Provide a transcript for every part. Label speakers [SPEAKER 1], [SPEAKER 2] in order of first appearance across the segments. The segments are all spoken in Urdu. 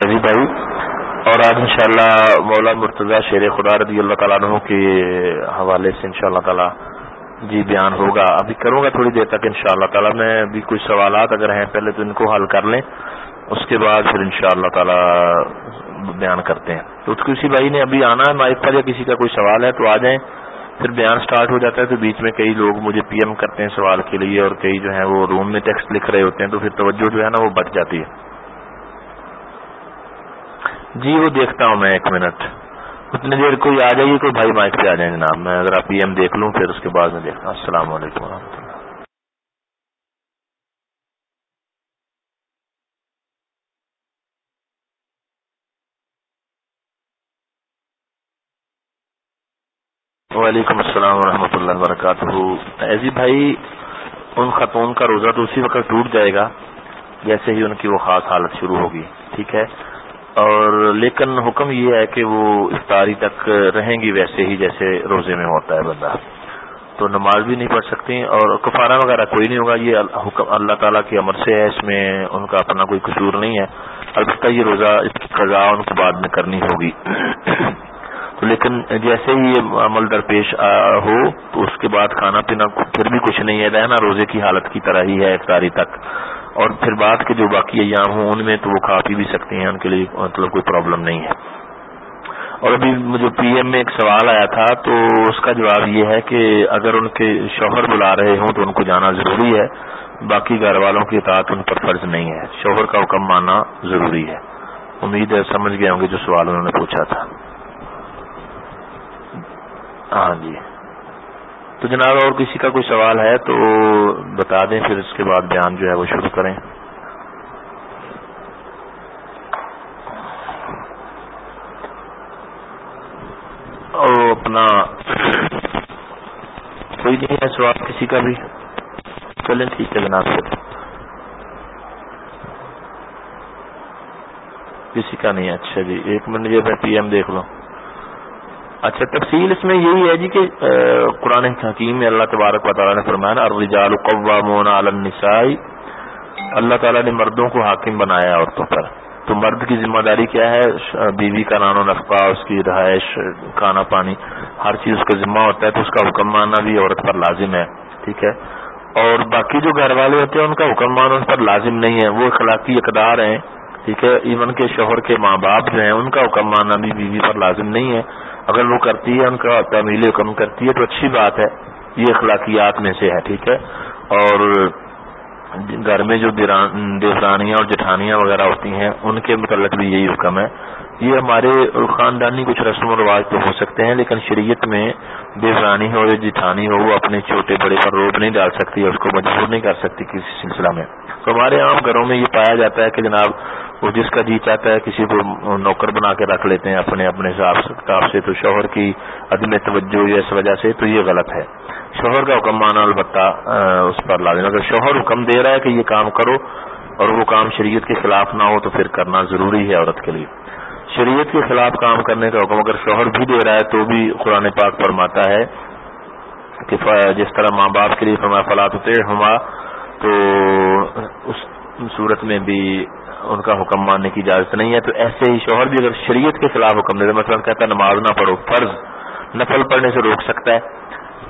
[SPEAKER 1] جی بھائی، اور آج انشاءاللہ مولا مرتضی شیر خدا رضی اللہ تعالیٰ عنہ کے حوالے سے انشاءاللہ تعالی جی بیان ہوگا۔ ابھی کروں گا تھوڑی دیر تک انشاءاللہ تعالی۔ میں ابھی کچھ سوالات اگر ہیں پہلے تو ان کو حل کر لیں۔ اس کے بعد پھر انشاءاللہ تعالی بیان کرتے ہیں۔ تو کسی بھائی نے ابھی آنا ہے مائک پر یا کسی کا کوئی سوال ہے تو آ جائیں۔ پھر بیان سٹارٹ ہو جاتا ہے تو بیچ میں کئی لوگ مجھے پی ایم کرتے ہیں سوال کے لیے اور کئی جو ہیں وہ روم میں ٹیکسٹ لکھ رہے ہوتے ہیں تو پھر توجہ جو ہے نا وہ بچ جاتی ہے۔ جی وہ دیکھتا ہوں میں ایک منٹ۔ اتنی دیر کوئی آ جائیے کوئی بھائی مائک پہ آ جائیں جناب میں اگر آپ پی ایم دیکھ لوں، پھر اس کے بعد میں دیکھتا ہوں۔ السلام علیکم و اللہ۔ وعلیکم السلام ورحمۃ اللہ وبرکاتہ۔ ایزی بھائی، ان خاتون کا روزہ تو اسی وقت ٹوٹ جائے گا، جیسے ہی ان کی وہ خاص حالت شروع ہوگی۔ ٹھیک ہے؟ اور لیکن حکم یہ ہے کہ وہ افطاری تک رہیں گی ویسے ہی جیسے روزے میں ہوتا ہے بندہ۔ تو نماز بھی نہیں پڑھ سکتی اور کفارہ وغیرہ کوئی نہیں ہوگا۔ یہ حکم اللہ تعالیٰ کی عمر سے ہے۔ اس میں ان کا اپنا کوئی قصور نہیں ہے۔ البتہ یہ روزہ، اس کی قضا ان کو بعد میں کرنی ہوگی۔ تو لیکن جیسے ہی یہ عمل درپیش ہو، تو اس کے بعد کھانا پینا پھر بھی کچھ نہیں ہے۔ رہنا روزے کی حالت کی طرح ہی ہے افطاری تک۔ اور پھر بعد کے جو باقی ایام ہوں ان میں تو وہ کھا پی بھی سکتے ہیں، ان کے لیے مطلب کوئی پرابلم نہیں ہے۔ اور ابھی مجھے پی ایم میں ایک سوال آیا تھا، تو اس کا جواب یہ ہے کہ اگر ان کے شوہر بلا رہے ہوں تو ان کو جانا ضروری ہے، باقی گھر والوں کی اطاعت ان پر فرض نہیں ہے۔ شوہر کا حکم ماننا ضروری ہے۔ امید ہے سمجھ گئے ہوں گے جو سوال انہوں نے پوچھا تھا۔ ہاں جی۔ تو جناب اور کسی کا کوئی سوال ہے تو بتا دیں، پھر اس کے بعد بیان جو ہے وہ شروع کریں۔ اور اپنا کوئی نہیں ہے سوال کسی کا بھی۔ چلیں ٹھیک ہے جناب پھر۔ کسی کا نہیں اچھا جی ایک منٹ یہ میں پی ایم دیکھ لوں اچھا تفصیل اس میں یہی ہے جی کہ قرآن حکیم میں اللہ تبارک و تعالیٰ نے فرمایا، الرجال قوامون علی النساء، اللہ تعالیٰ نے مردوں کو حاکم بنایا عورتوں پر۔ تو مرد کی ذمہ داری کیا ہے؟ بیوی کا نان و نفقہ، اس کی رہائش، کھانا پانی، ہر چیز اس کا ذمہ ہوتا ہے، تو اس کا حکم ماننا بھی عورت پر لازم ہے، ٹھیک ہے؟ اور باقی جو گھر والے ہوتے ہیں، ان کا حکم ماننا ان پر لازم نہیں ہے، وہ اخلاقی اقدار ہیں، ٹھیک ہے؟ ایون کے شوہر کے ماں باپ جو ہیں، ان کا حکم ماننا بھی بیوی پر لازم نہیں ہے۔ اگر وہ کرتی ہے ان کا تعمیل کم کرتی ہے تو اچھی بات ہے، یہ اخلاقیات میں سے ہے، ٹھیک ہے؟ اور گھر میں جو دیورانیاں اور جٹھانیاں وغیرہ ہوتی ہیں، ان کے متعلق بھی یہی حکم ہے۔ یہ ہمارے خاندانی کچھ رسم و رواج تو ہو سکتے ہیں، لیکن شریعت میں دیورانی ہو یا جٹھانی ہو، وہ اپنے چھوٹے بڑے پر روپ نہیں ڈال سکتی اس کو مجبور نہیں کر سکتی کسی سلسلہ میں۔ تو ہمارے عام گھروں میں یہ پایا جاتا ہے کہ جناب، وہ جس کا جی چاہتا ہے کسی کو نوکر بنا کے رکھ لیتے ہیں اپنے اپنے حساب سے تو شوہر کی عدم توجہ یا اس وجہ سے تو یہ غلط ہے۔ شوہر کا حکم مانا البتہ اس پر لازم اگر شوہر حکم دے رہا ہے کہ یہ کام کرو اور وہ کام شریعت کے خلاف نہ ہو تو پھر کرنا ضروری ہے عورت کے لیے۔ شریعت کے خلاف کام کرنے کا حکم، اگر شوہر بھی دے رہا ہے تو بھی قرآن پاک فرماتا ہے کہ جس طرح ماں باپ کے لیے فرمایا فلاط ہوا تو اس صورت میں بھی ان کا حکم ماننے کی اجازت نہیں ہے۔ تو ایسے ہی شوہر بھی اگر شریعت کے خلاف حکم دے مثلا کہتا ہے نماز نہ پڑھو، فرض نفل پڑھنے سے روک سکتا ہے۔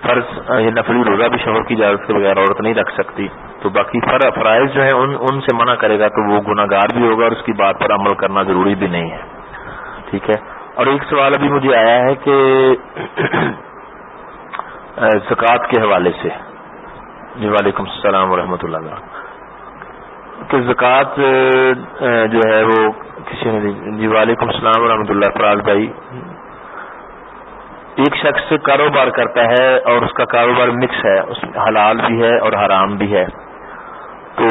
[SPEAKER 1] فرض، یہ نفلی روزہ بھی شوہر کی اجازت کے بغیر عورت نہیں رکھ سکتی۔ تو باقی فرائض جو ہیں، ان ان سے منع کرے گا تو وہ گناہ گار بھی ہوگا اور اس کی بات پر عمل کرنا ضروری بھی نہیں ہے۔ ٹھیک ہے۔ اور ایک سوال ابھی مجھے آیا ہے کہ زکوٰۃ کے حوالے سے جی وعلیکم السلام ورحمۃ اللہ کہ زکوٰۃ جو ہے وہ کسی نے جی وعلیکم السلام ورحمۃ اللہ فراز بھائی۔ ایک شخص کاروبار کرتا ہے اور اس کا کاروبار مکس ہے، اس میں حلال بھی ہے اور حرام بھی ہے۔ تو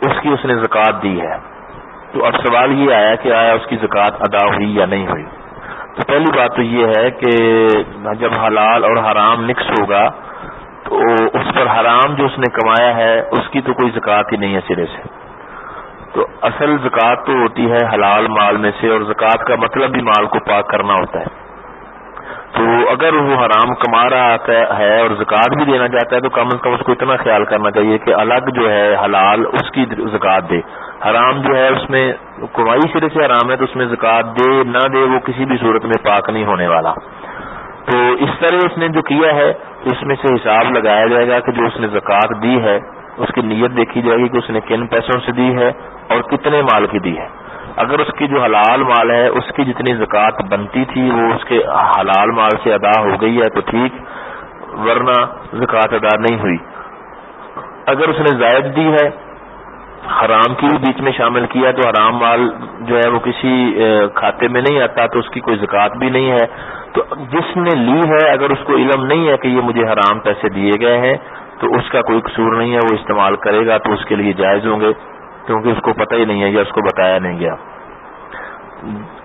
[SPEAKER 1] اس کی اس نے زکوٰۃ دی ہے۔ تو اب سوال یہ آیا کہ آیا اس کی زکوٰۃ ادا ہوئی یا نہیں ہوئی؟ تو پہلی بات تو یہ ہے کہ جب حلال اور حرام مکس ہوگا تو اس پر حرام جو اس نے کمایا ہے، اس کی تو کوئی زکوٰۃ ہی نہیں ہے سرے سے۔ تو اصل زکوٰۃ تو ہوتی ہے حلال مال میں سے اور زکوٰۃ کا مطلب بھی مال کو پاک کرنا ہوتا ہے۔ تو اگر وہ حرام کما رہا ہے اور زکوٰۃ بھی دینا چاہتا ہے تو کم از کم اس کو اتنا خیال کرنا چاہیے کہ الگ جو ہے حلال اس کی زکوٰۃ دے۔ حرام جو ہے اس میں کمائی سرے سے حرام ہے تو اس میں زکوٰۃ دے، نہ دے وہ کسی بھی صورت میں پاک نہیں ہونے والا۔ تو اس طرح اس نے جو کیا ہے، اس میں سے حساب لگایا جائے گا کہ جو اس نے زکوٰۃ دی ہے، اس کی نیت دیکھی جائے گی کہ اس نے کن پیسوں سے دی ہے اور کتنے مال کی دی ہے۔ اگر اس کی جو حلال مال ہے، اس کی جتنی زکوٰۃ بنتی تھی، وہ اس کے حلال مال سے ادا ہو گئی ہے تو ٹھیک، ورنہ زکوٰۃ ادا نہیں ہوئی۔ اگر اس نے زائد دی ہے، حرام کی بھی بیچ میں شامل کیا، تو حرام مال جو ہے وہ کسی کھاتے میں نہیں آتا، تو اس کی کوئی زکوٰۃ بھی نہیں ہے۔ تو جس نے لی ہے، اگر اس کو علم نہیں ہے کہ یہ مجھے حرام پیسے دیے گئے ہیں، تو اس کا کوئی قصور نہیں ہے، وہ استعمال کرے گا تو اس کے لیے جائز ہوں گے۔ کیونکہ اس کو پتہ ہی نہیں ہے یا اس کو بتایا نہیں گیا۔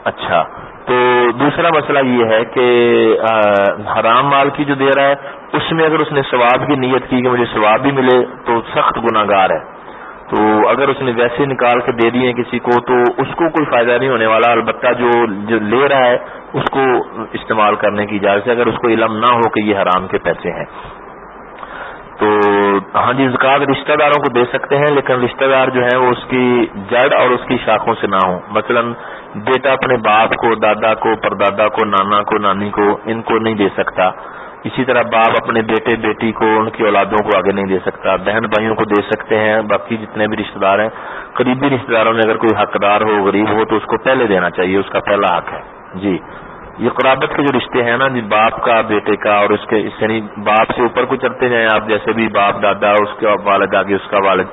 [SPEAKER 1] اچھا تو دوسرا مسئلہ یہ ہے کہ حرام مال کی جو دے رہا ہے، اس میں اگر اس نے ثواب کی نیت کی کہ مجھے ثواب بھی ملے تو سخت گناہ گار ہے۔ تو اگر اس نے ویسے نکال کے دے دیے کسی کو تو اس کو کوئی فائدہ نہیں ہونے والا، البتہ جو جو لے رہا ہے، اس کو استعمال کرنے کی اجازت ہے۔ اگر اس کو علم نہ ہو کہ یہ حرام کے پیسے ہیں۔ تو ہاں جی زکات رشتہ داروں کو دے سکتے ہیں، لیکن رشتہ دار جو ہیں وہ اس کی جڑ اور اس کی شاخوں سے نہ ہوں۔ مثلا بیٹا اپنے باپ کو، دادا کو، پردادا کو، نانا کو، نانی کو، ان کو نہیں دے سکتا۔ اسی طرح باپ اپنے بیٹے، بیٹی کو، ان کی اولادوں کو آگے نہیں دے سکتا۔ بہن بھائیوں کو دے سکتے ہیں، باقی جتنے بھی رشتہ دار ہیں، قریبی رشتہ داروں میں اگر کوئی حقدار ہو، غریب ہو، تو اس کو پہلے دینا چاہیے، اس کا پہلا حق ہے۔ جی۔ یہ قرابت کے جو رشتے ہیں نا جی باپ کا، بیٹے کا، اور اس کے یعنی باپ سے اوپر کو چلتے جائیں آپ جیسے بھی باپ، دادا اس کا والد، آگے اس کا والد،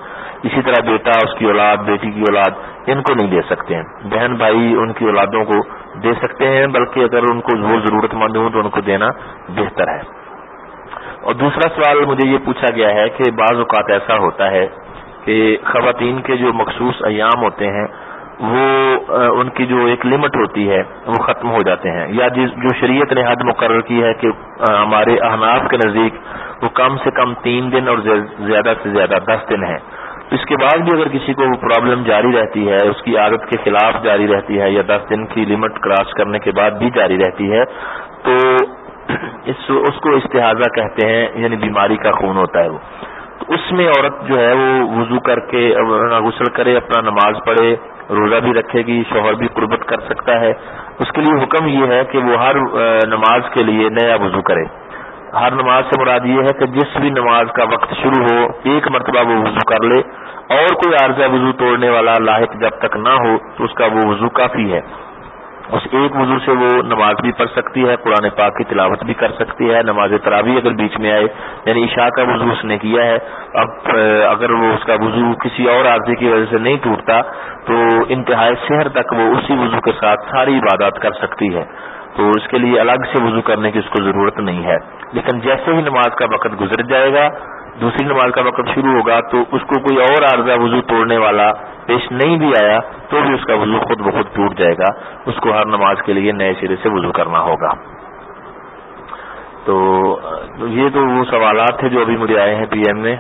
[SPEAKER 1] اسی طرح بیٹا، اس کی اولاد، بیٹی کی اولاد، ان کو نہیں دے سکتے ہیں۔ بہن بھائی ان کی اولادوں کو دے سکتے ہیں، بلکہ اگر ان کو وہ ضرورت مند ہوں تو ان کو دینا بہتر ہے۔ اور دوسرا سوال مجھے یہ پوچھا گیا ہے کہ بعض اوقات ایسا ہوتا ہے کہ خواتین کے جو مخصوص ایام ہوتے ہیں وہ ان کی جو ایک لمٹ ہوتی ہے، وہ ختم ہو جاتے ہیں۔ یا جو شریعت نے حد مقرر کی ہے کہ ہمارے احناف کے نزدیک وہ کم سے کم تین دن اور زیادہ سے زیادہ دس دن ہے اس کے بعد بھی اگر کسی کو وہ پرابلم جاری رہتی ہے، اس کی عادت کے خلاف جاری رہتی ہے یا دس دن کی لمٹ کراس کرنے کے بعد بھی جاری رہتی ہے، تو اس اس کو استحاظہ کہتے ہیں یعنی بیماری کا خون ہوتا ہے وہ۔ تو اس میں عورت جو ہے وہ وضو کر کے غسل کرے، اپنا نماز پڑھے روزہ بھی رکھے گی، شوہر بھی قربت کر سکتا ہے۔ اس کے لیے حکم یہ ہے کہ وہ ہر نماز کے لیے نیا وضو کرے۔ ہر نماز سے مراد یہ ہے کہ جس بھی نماز کا وقت شروع ہو، ایک مرتبہ وہ وضو کر لے۔ اور کوئی عارضہ وضو توڑنے والا لاحق جب تک نہ ہو، تو اس کا وہ وضو کافی ہے۔ اس ایک وضو سے وہ نماز بھی پڑھ سکتی ہے، قرآن پاک کی تلاوت بھی کر سکتی ہے، نماز تراوی اگر بیچ میں آئے یعنی عشاء کا وضو اس نے کیا ہے۔ اب اگر وہ اس کا وضو کسی اور عارضے کی وجہ سے نہیں ٹوٹتا، تو انتہائی شہر تک وہ اسی وضو کے ساتھ ساری عبادات کر سکتی ہے۔ تو اس کے لیے الگ سے وضو کرنے کی اس کو ضرورت نہیں ہے۔ لیکن جیسے ہی نماز کا وقت گزر جائے گا دوسری نماز کا وقت شروع ہوگا تو اس کو کوئی اور عارضہ وضو توڑنے والا پیش نہیں بھی آیا تو بھی اس کا وضو خود بخود ٹوٹ جائے گا۔ اس کو ہر نماز کے لیے نئے سرے سے وضو کرنا ہوگا۔ تو یہ تو وہ سوالات تھے جو ابھی مجھے آئے ہیں پی ایم میں۔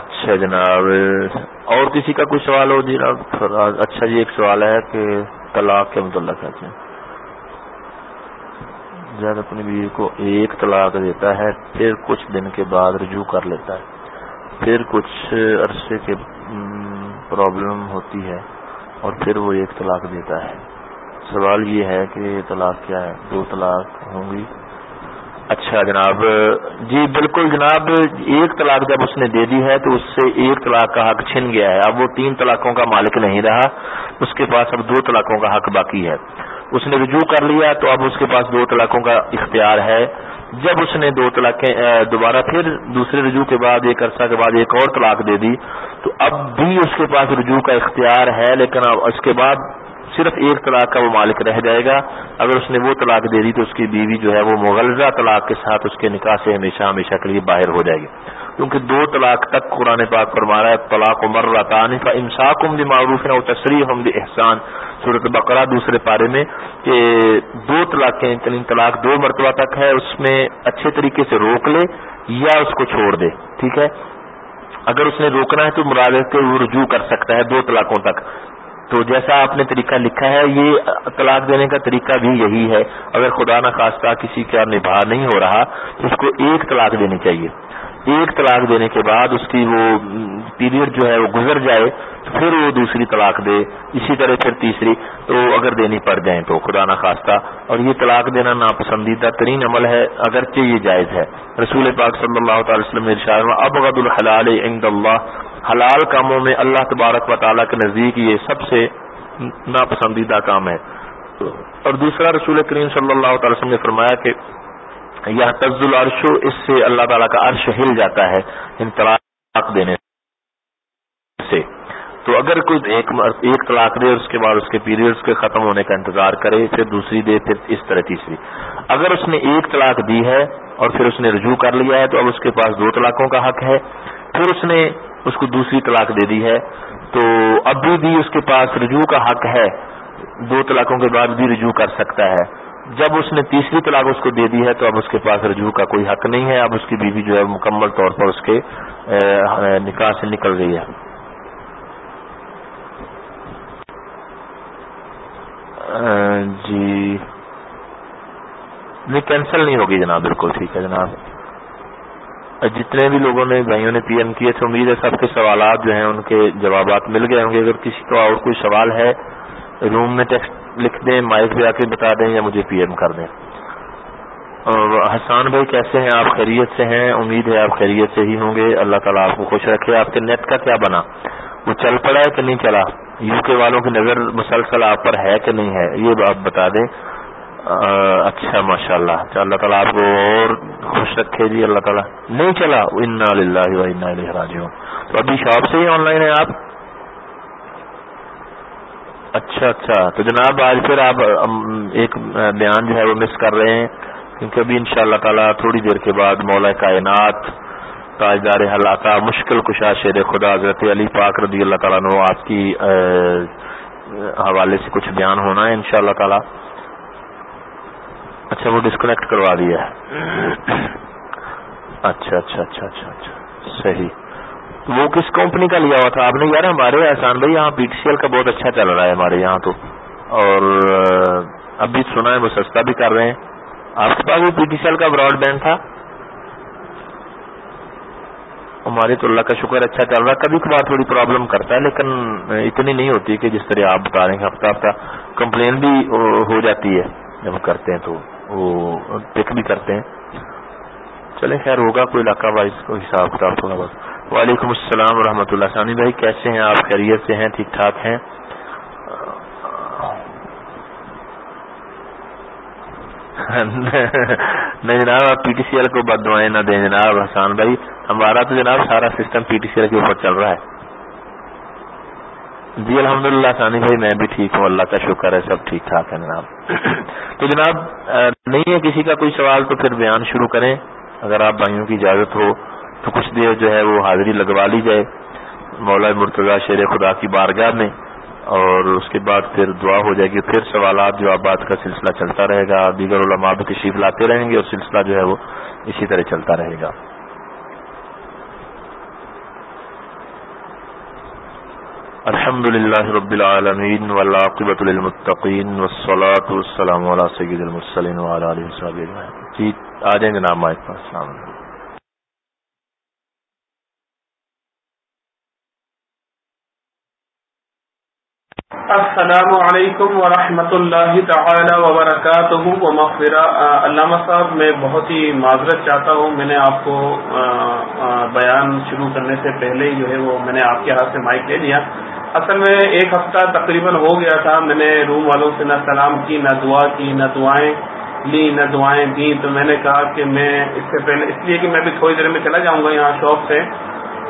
[SPEAKER 1] اچھا جناب، اور کسی کا کوئی سوال ہو جناب اچھا جی ایک سوال ہے کہ طلاق کے متعلق۔ ہے زیادہ اپنی بیوی کو ایک طلاق دیتا ہے، پھر کچھ دن کے بعد رجوع کر لیتا ہے۔ پھر کچھ عرصے کے پرابلم ہوتی ہے اور پھر وہ ایک طلاق دیتا ہے۔ سوال یہ ہے کہ طلاق کیا ہے؟ دو طلاق ہوں گی۔ اچھا جناب جی بالکل جناب، ایک طلاق جب اس نے دے دی ہے تو اس سے ایک طلاق کا حق چھن گیا ہے۔ اب وہ تین طلاقوں کا مالک نہیں رہا، اس کے پاس اب دو طلاقوں کا حق باقی ہے۔ اس نے رجوع کر لیا تو اب اس کے پاس دو طلاقوں کا اختیار ہے۔ جب اس نے دو طلاقیں دوبارہ پھر دوسرے رجوع کے بعد، ایک عرصہ کے بعد ایک اور طلاق دے دی، تو اب بھی اس کے پاس رجوع کا اختیار ہے، لیکن اب اس کے بعد صرف ایک طلاق کا وہ مالک رہ جائے گا۔ اگر اس نے وہ طلاق دے دی تو اس کی بیوی جو ہے وہ مغلزہ طلاق کے ساتھ اس کے نکاح سے ہمیشہ ہمیشہ کے لیے باہر ہو جائے گی۔ کیونکہ دو طلاق تک قرآن پاک فرما رہا ہے، طلاق عمر راتان کا امساک عمد معروف ہے اور تصریح حمد احسان صورت بقرہ دوسرے پارے میں کہ دو طلاقیں یعنی طلاق دو مرتبہ تک ہے، اس میں اچھے طریقے سے روک لے یا اس کو چھوڑ دے، ٹھیک ہے؟ اگر اس نے روکنا ہے تو مراد ہے کہ وہ رجوع کر سکتا ہے دو طلاقوں تک۔ تو جیسا آپ نے طریقہ لکھا ہے، یہ طلاق دینے کا طریقہ بھی یہی ہے۔ اگر خدا نخواستہ کسی کا نبھا نہیں ہو رہا تو اس کو ایک طلاق دینی چاہیے۔ ایک طلاق دینے کے بعد اس کی وہ پیریڈ جو ہے وہ گزر جائے، تو پھر وہ دوسری طلاق دے، اسی طرح پھر تیسری، تو اگر دینی پڑ جائیں تو خدا نخواستہ، اور یہ طلاق دینا ناپسندیدہ ترین عمل ہے اگرچہ یہ جائز ہے۔ رسول پاک صلی اللہ تعالی وسلم نے ارشاد اب غد الحلال عند اللہ. حلال کاموں میں اللہ تبارک و تعالیٰ کے نزدیک یہ سب سے ناپسندیدہ کام ہے۔ اور دوسرا رسول کریم صلی اللہ تعالی وسلم نے فرمایا کہ یا تز العرش، اس سے اللہ تعالیٰ کا عرش ہل جاتا ہے ان طلاق دینے سے۔ تو اگر کوئی ایک ایک طلاق دے، اس کے بعد اس کے پیریڈز کے ختم ہونے کا انتظار کرے، پھر دوسری دے، پھر اس طرح تیسری۔ اگر اس نے ایک طلاق دی ہے اور پھر اس نے رجوع کر لیا ہے، تو اب اس کے پاس دو طلاقوں کا حق ہے۔ پھر اس نے اس کو دوسری طلاق دے دی ہے، تو اب بھی اس کے پاس رجوع کا حق ہے۔ دو طلاقوں کے بعد بھی رجوع کر سکتا ہے۔ جب اس نے تیسری طلاق اس کو دے دی ہے تو اب اس کے پاس رجوع کا کوئی حق نہیں ہے، اب اس کی بیوی جو ہے مکمل طور پر اس کے نکاح سے نکل گئی ہے۔ جی۔ نہیں کینسل نہیں ہوگی جناب، بالکل ٹھیک ہے جناب۔ جتنے بھی لوگوں نے، بھائیوں نے پی ایم کیے تھے، امید ہے سب کے سوالات جو ہیں ان کے جوابات مل گئے ہوں گے۔ اگر کسی کو اور کوئی سوال ہے روم میں ٹیکسٹ لکھ دیں، مائک پہ آ کے بتا دیں یا مجھے پی ایم کر دیں۔ اور حسان بھائی کیسے ہیں؟ آپ خیریت سے ہیں؟ امید ہے آپ خیریت سے ہی ہوں گے۔ اللہ تعالیٰ آپ کو خوش رکھے۔ آپ کے نیٹ کا کیا بنا؟ وہ چل پڑا ہے کہ نہیں چلا؟ یو کے والوں کی نظر مسلسل آپ پر ہے کہ نہیں ہے؟ یہ آپ بتا دیں۔ اچھا ماشاء اللہ اللہ تعالیٰ آپ کو اور خوش رکھے جی اللہ تعالیٰ۔ نہیں چلا۔ انا راجیوں تو ابھی شاپ سے ہی آن لائن ہے آپ؟ اچھا اچھا۔ تو جناب، آج پھر آپ ایک بیان جو ہے وہ مس کر رہے ہیں، کیونکہ ابھی ان شاء اللہ تعالیٰ تھوڑی دیر کے بعد مولا کائنات، تاجدار حلاقہ، مشکل کشا شیر خدا حضرت علی پاک رضی اللہ تعالیٰ نے آپ کی حوالے سے کچھ بیان ہونا ہے ان شاء اللہ تعالیٰ۔ اچھا وہ ڈسکنیکٹ کروا دیا ہے۔ اچھا اچھا اچھا اچھا اچھا۔ صحیح۔ وہ کس کمپنی کا لیا ہوا تھا؟ آپ نے یار ہمارے احسان بھائی، یہاں پی ٹی سی ایل کا بہت اچھا چل رہا ہے ہمارے یہاں تو۔ اور اب بھی سنا ہے، وہ سستا بھی کر رہے ہیں۔ آپ کے پاس وہ پی ٹی سی ایل کا براڈ بینڈ تھا؟ ہماری تو اللہ کا شکر اچھا چل رہا ہے۔ کبھی کبھار تھوڑی پرابلم کرتا ہے، لیکن اتنی نہیں ہوتی کہ جس طرح آپ بتا رہے ہیں، ہفتہ ہفتہ کمپلین بھی ہو جاتی ہے۔ جب کرتے ہیں تو وہ پک بھی کرتے ہیں۔ چلے خیر، ہوگا کوئی علاقہ وائز کو حساب کتاب تھوڑا بس وعلیکم السلام ورحمۃ اللہ ثانی بھائی، کیسے ہیں؟ آپ خیریت سے ہیں؟ ٹھیک ٹھاک ہیں؟ نہیں جناب، آپ پی ٹی سی ایل کو بد دعائیں نہ دیں جناب حسان بھائی۔ ہمارا تو جناب سارا system P T C L کے اوپر چل رہا ہے۔ جی الحمدللہ ثانی بھائی، میں بھی ٹھیک ہوں۔ اللہ کا شکر ہے، سب ٹھیک ٹھاک ہے جناب۔ تو جناب نہیں ہے کسی کا کوئی سوال تو پھر بیان شروع کریں۔ اگر آپ بھائیوں کی اجازت ہو تو کچھ دیر جو ہے وہ حاضری لگوا لی جائے مولا مرتضی شیر خدا کی بارگاہ میں اور اس کے بعد پھر دعا ہو جائے گی، پھر سوالات، جوابات کا سلسلہ چلتا رہے گا، دیگر علماء بھی تشریف لاتے رہیں گے اور سلسلہ جو ہے وہ اسی طرح چلتا رہے گا۔ الحمد للہ رب العالمین والعاقبۃ للمتقین والصلاة والسلام علی سید المرسلین جی آ جائیں جناب مائک پر، السلام علیکم۔
[SPEAKER 2] السلام علیکم ورحمۃ اللہ تعالی وبرکاتہ و مغفرہ۔ علامہ صاحب، میں بہت ہی معذرت چاہتا ہوں۔ میں نے آپ کو بیان شروع کرنے سے پہلے ہی جو ہے وہ میں نے آپ کے ہاتھ سے مائک لے لیا۔ اصل میں ایک ہفتہ تقریباً ہو گیا تھا۔ میں نے روم والوں سے نہ سلام کی، نہ دعا کی، نہ دعائیں لی، نہ دعائیں دی تو میں نے کہا کہ میں اس سے پہلے، اس لیے کہ میں بھی تھوڑی دیر میں چلا جاؤں گا یہاں شاپ سے۔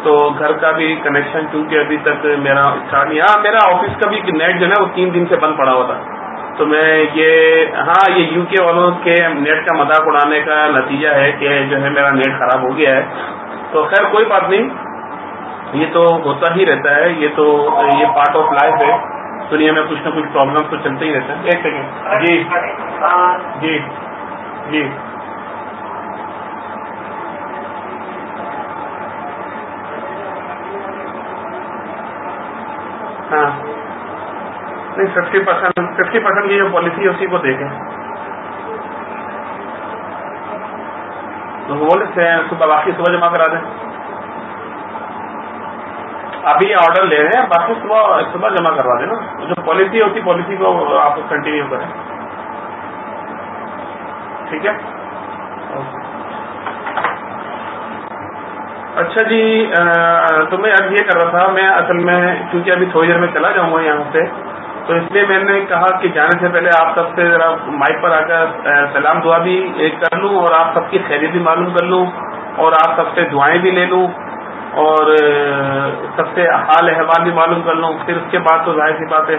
[SPEAKER 2] تو گھر کا بھی کنیکشن چونکہ ابھی تک میرا اسٹارٹ نہیں ہاں میرا آفس کا بھی نیٹ جو ہے وہ تین دن سے بند پڑا ہوا تھا۔ تو میں یہ ہاں یہ یو کے والوں کے نیٹ کا مذاق اڑانے کا نتیجہ ہے کہ جو ہے میرا نیٹ خراب ہو گیا ہے۔ تو خیر، کوئی بات نہیں۔ یہ تو ہوتا ہی رہتا ہے۔ یہ تو یہ پارٹ آف لائف ہے۔ دنیا میں کچھ نہ کچھ پرابلم تو چلتے ہی رہتا ہے ایک سیکنڈ جی۔ جی۔ جی۔ ہاں۔ نہیں ففٹی پرسینٹ ففٹی پرسینٹ کی جو پالیسی ہے اسی کو دیکھیں۔ تو بول صبح باقی صبح جمع کرا دیں۔ ابھی آرڈر لے رہے ہیں، باقی صبح صبح جمع کروا دیں نا۔ جو پالیسی ہے اسی پالیسی کو آپ کنٹینیو کریں۔ ٹھیک ہے؟ اوکے اچھا جی تو میں اب یہ کر رہا تھا، میں اصل میں کیونکہ ابھی تھوڑی دیر میں چلا جاؤں گا یہاں سے، تو اس لیے میں نے کہا کہ جانے سے پہلے آپ سب سے ذرا مائک پر آ کر سلام دعا بھی کر لوں اور آپ سب کی خیریت بھی معلوم کر لوں اور آپ سب سے دعائیں بھی لے لوں اور سب سے حال احوال بھی معلوم کر لوں۔ پھر اس کے بعد تو ظاہر سی بات ہے،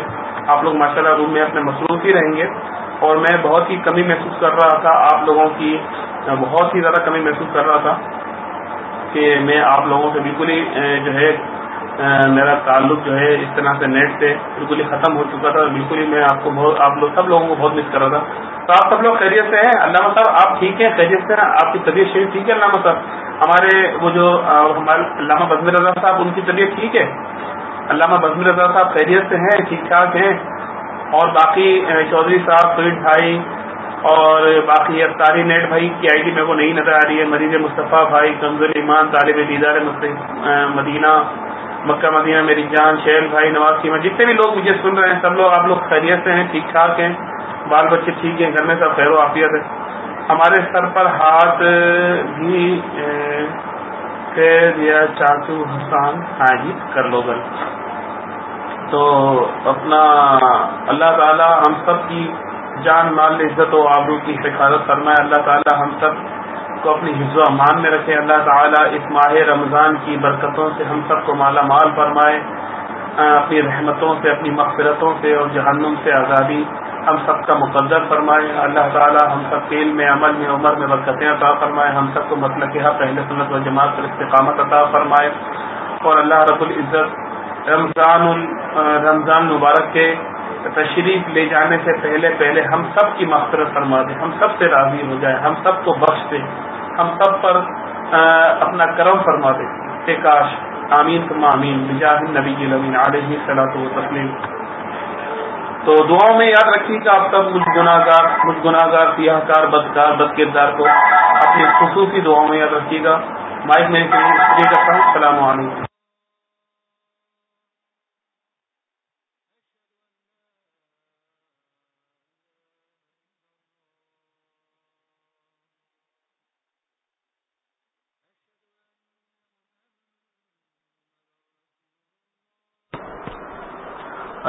[SPEAKER 2] آپ لوگ ماشاء اللہ روم میں اپنے مصروف ہی رہیں گے اور میں بہت ہی کمی محسوس کر رہا تھا، آپ لوگوں کی بہت ہی زیادہ کمی محسوس کر رہا تھا۔ کہ میں آپ لوگوں سے بالکل ہی جو ہے میرا تعلق جو ہے، اس طرح سے نیٹ سے بالکل ہی ختم ہو چکا تھا، بالکل ہی میں آپ کو بہت، آپ لوگ، سب لوگوں کو بہت مس کر رہا تھا۔ تو آپ سب لوگ خیریت سے ہیں؟ علامہ صاحب، آپ ٹھیک ہیں؟ خیریت سے آپ کی طبیعت شریف ٹھیک ہے علامہ صاحب؟ ہمارے وہ جو ہمارے علامہ بزم رضا صاحب، ان کی طبیعت ٹھیک ہے؟ علامہ بزم رضا صاحب خیریت سے ہیں؟ ٹھیک ٹھاک ہیں؟ اور باقی چودھری صاحب سویٹ بھائی اور باقی افطاری نیٹ بھائی کی آئی ڈی میرے کو نہیں نظر آ رہی ہے۔ مریض مصطفیٰ بھائی، کمزور ایمان، طالب دیدار مدینہ، مکہ مدینہ، میری جان، شیل بھائی، نواز کی جتنے بھی لوگ مجھے سن رہے ہیں، سب لوگ آپ لوگ خیریت سے ہیں، ٹھیک ٹھاک ہیں، بال بچے ٹھیک ہیں، گھر میں سب خیر و عافیت ہے۔ ہمارے سر پر ہاتھ بھی دیا چاچو حسان ہاں جی کر لو گل۔ تو اپنا اللہ تعالی ہم سب کی جان، مال، عزت و آبرو کی حفاظت فرمائے۔ اللہ تعالی ہم سب کو اپنی حفظ و امان میں رکھے۔ اللہ تعالیٰ اس ماہ رمضان کی برکتوں سے ہم سب کو مالا مال فرمائے۔ اپنی رحمتوں سے، اپنی مغفرتوں سے اور جہنم سے آزادی ہم سب کا مقدر فرمائے۔ اللہ تعالیٰ ہم سب کے علم میں، عمل میں، عمر میں برکتیں عطا فرمائے۔ ہم سب کو مطلب کہ پہلے سنت و جماعت پر استقامت عطا فرمائے۔ اور اللہ رب العزت رمضان رمضان مبارک کے تشریف لے جانے سے پہلے پہلے ہم سب کی مغفرت فرما دے، ہم سب سے راضی ہو جائے، ہم سب کو بخش دے، ہم سب پر اپنا کرم فرما دے۔ کاش، آمین تم آمین۔ بجاہ نبی لمین علیہ صلاح و تسلیم تو دعاؤں میں یاد رکھیے کہ آپ سب مجھ گناہ گار مجھ گناہ گار سیاہ کار بدکار بد کردار کو اپنی خصوصی دعاؤں میں یاد رکھیے گا۔ مائک میں کرتا ہوں، السلام علیکم۔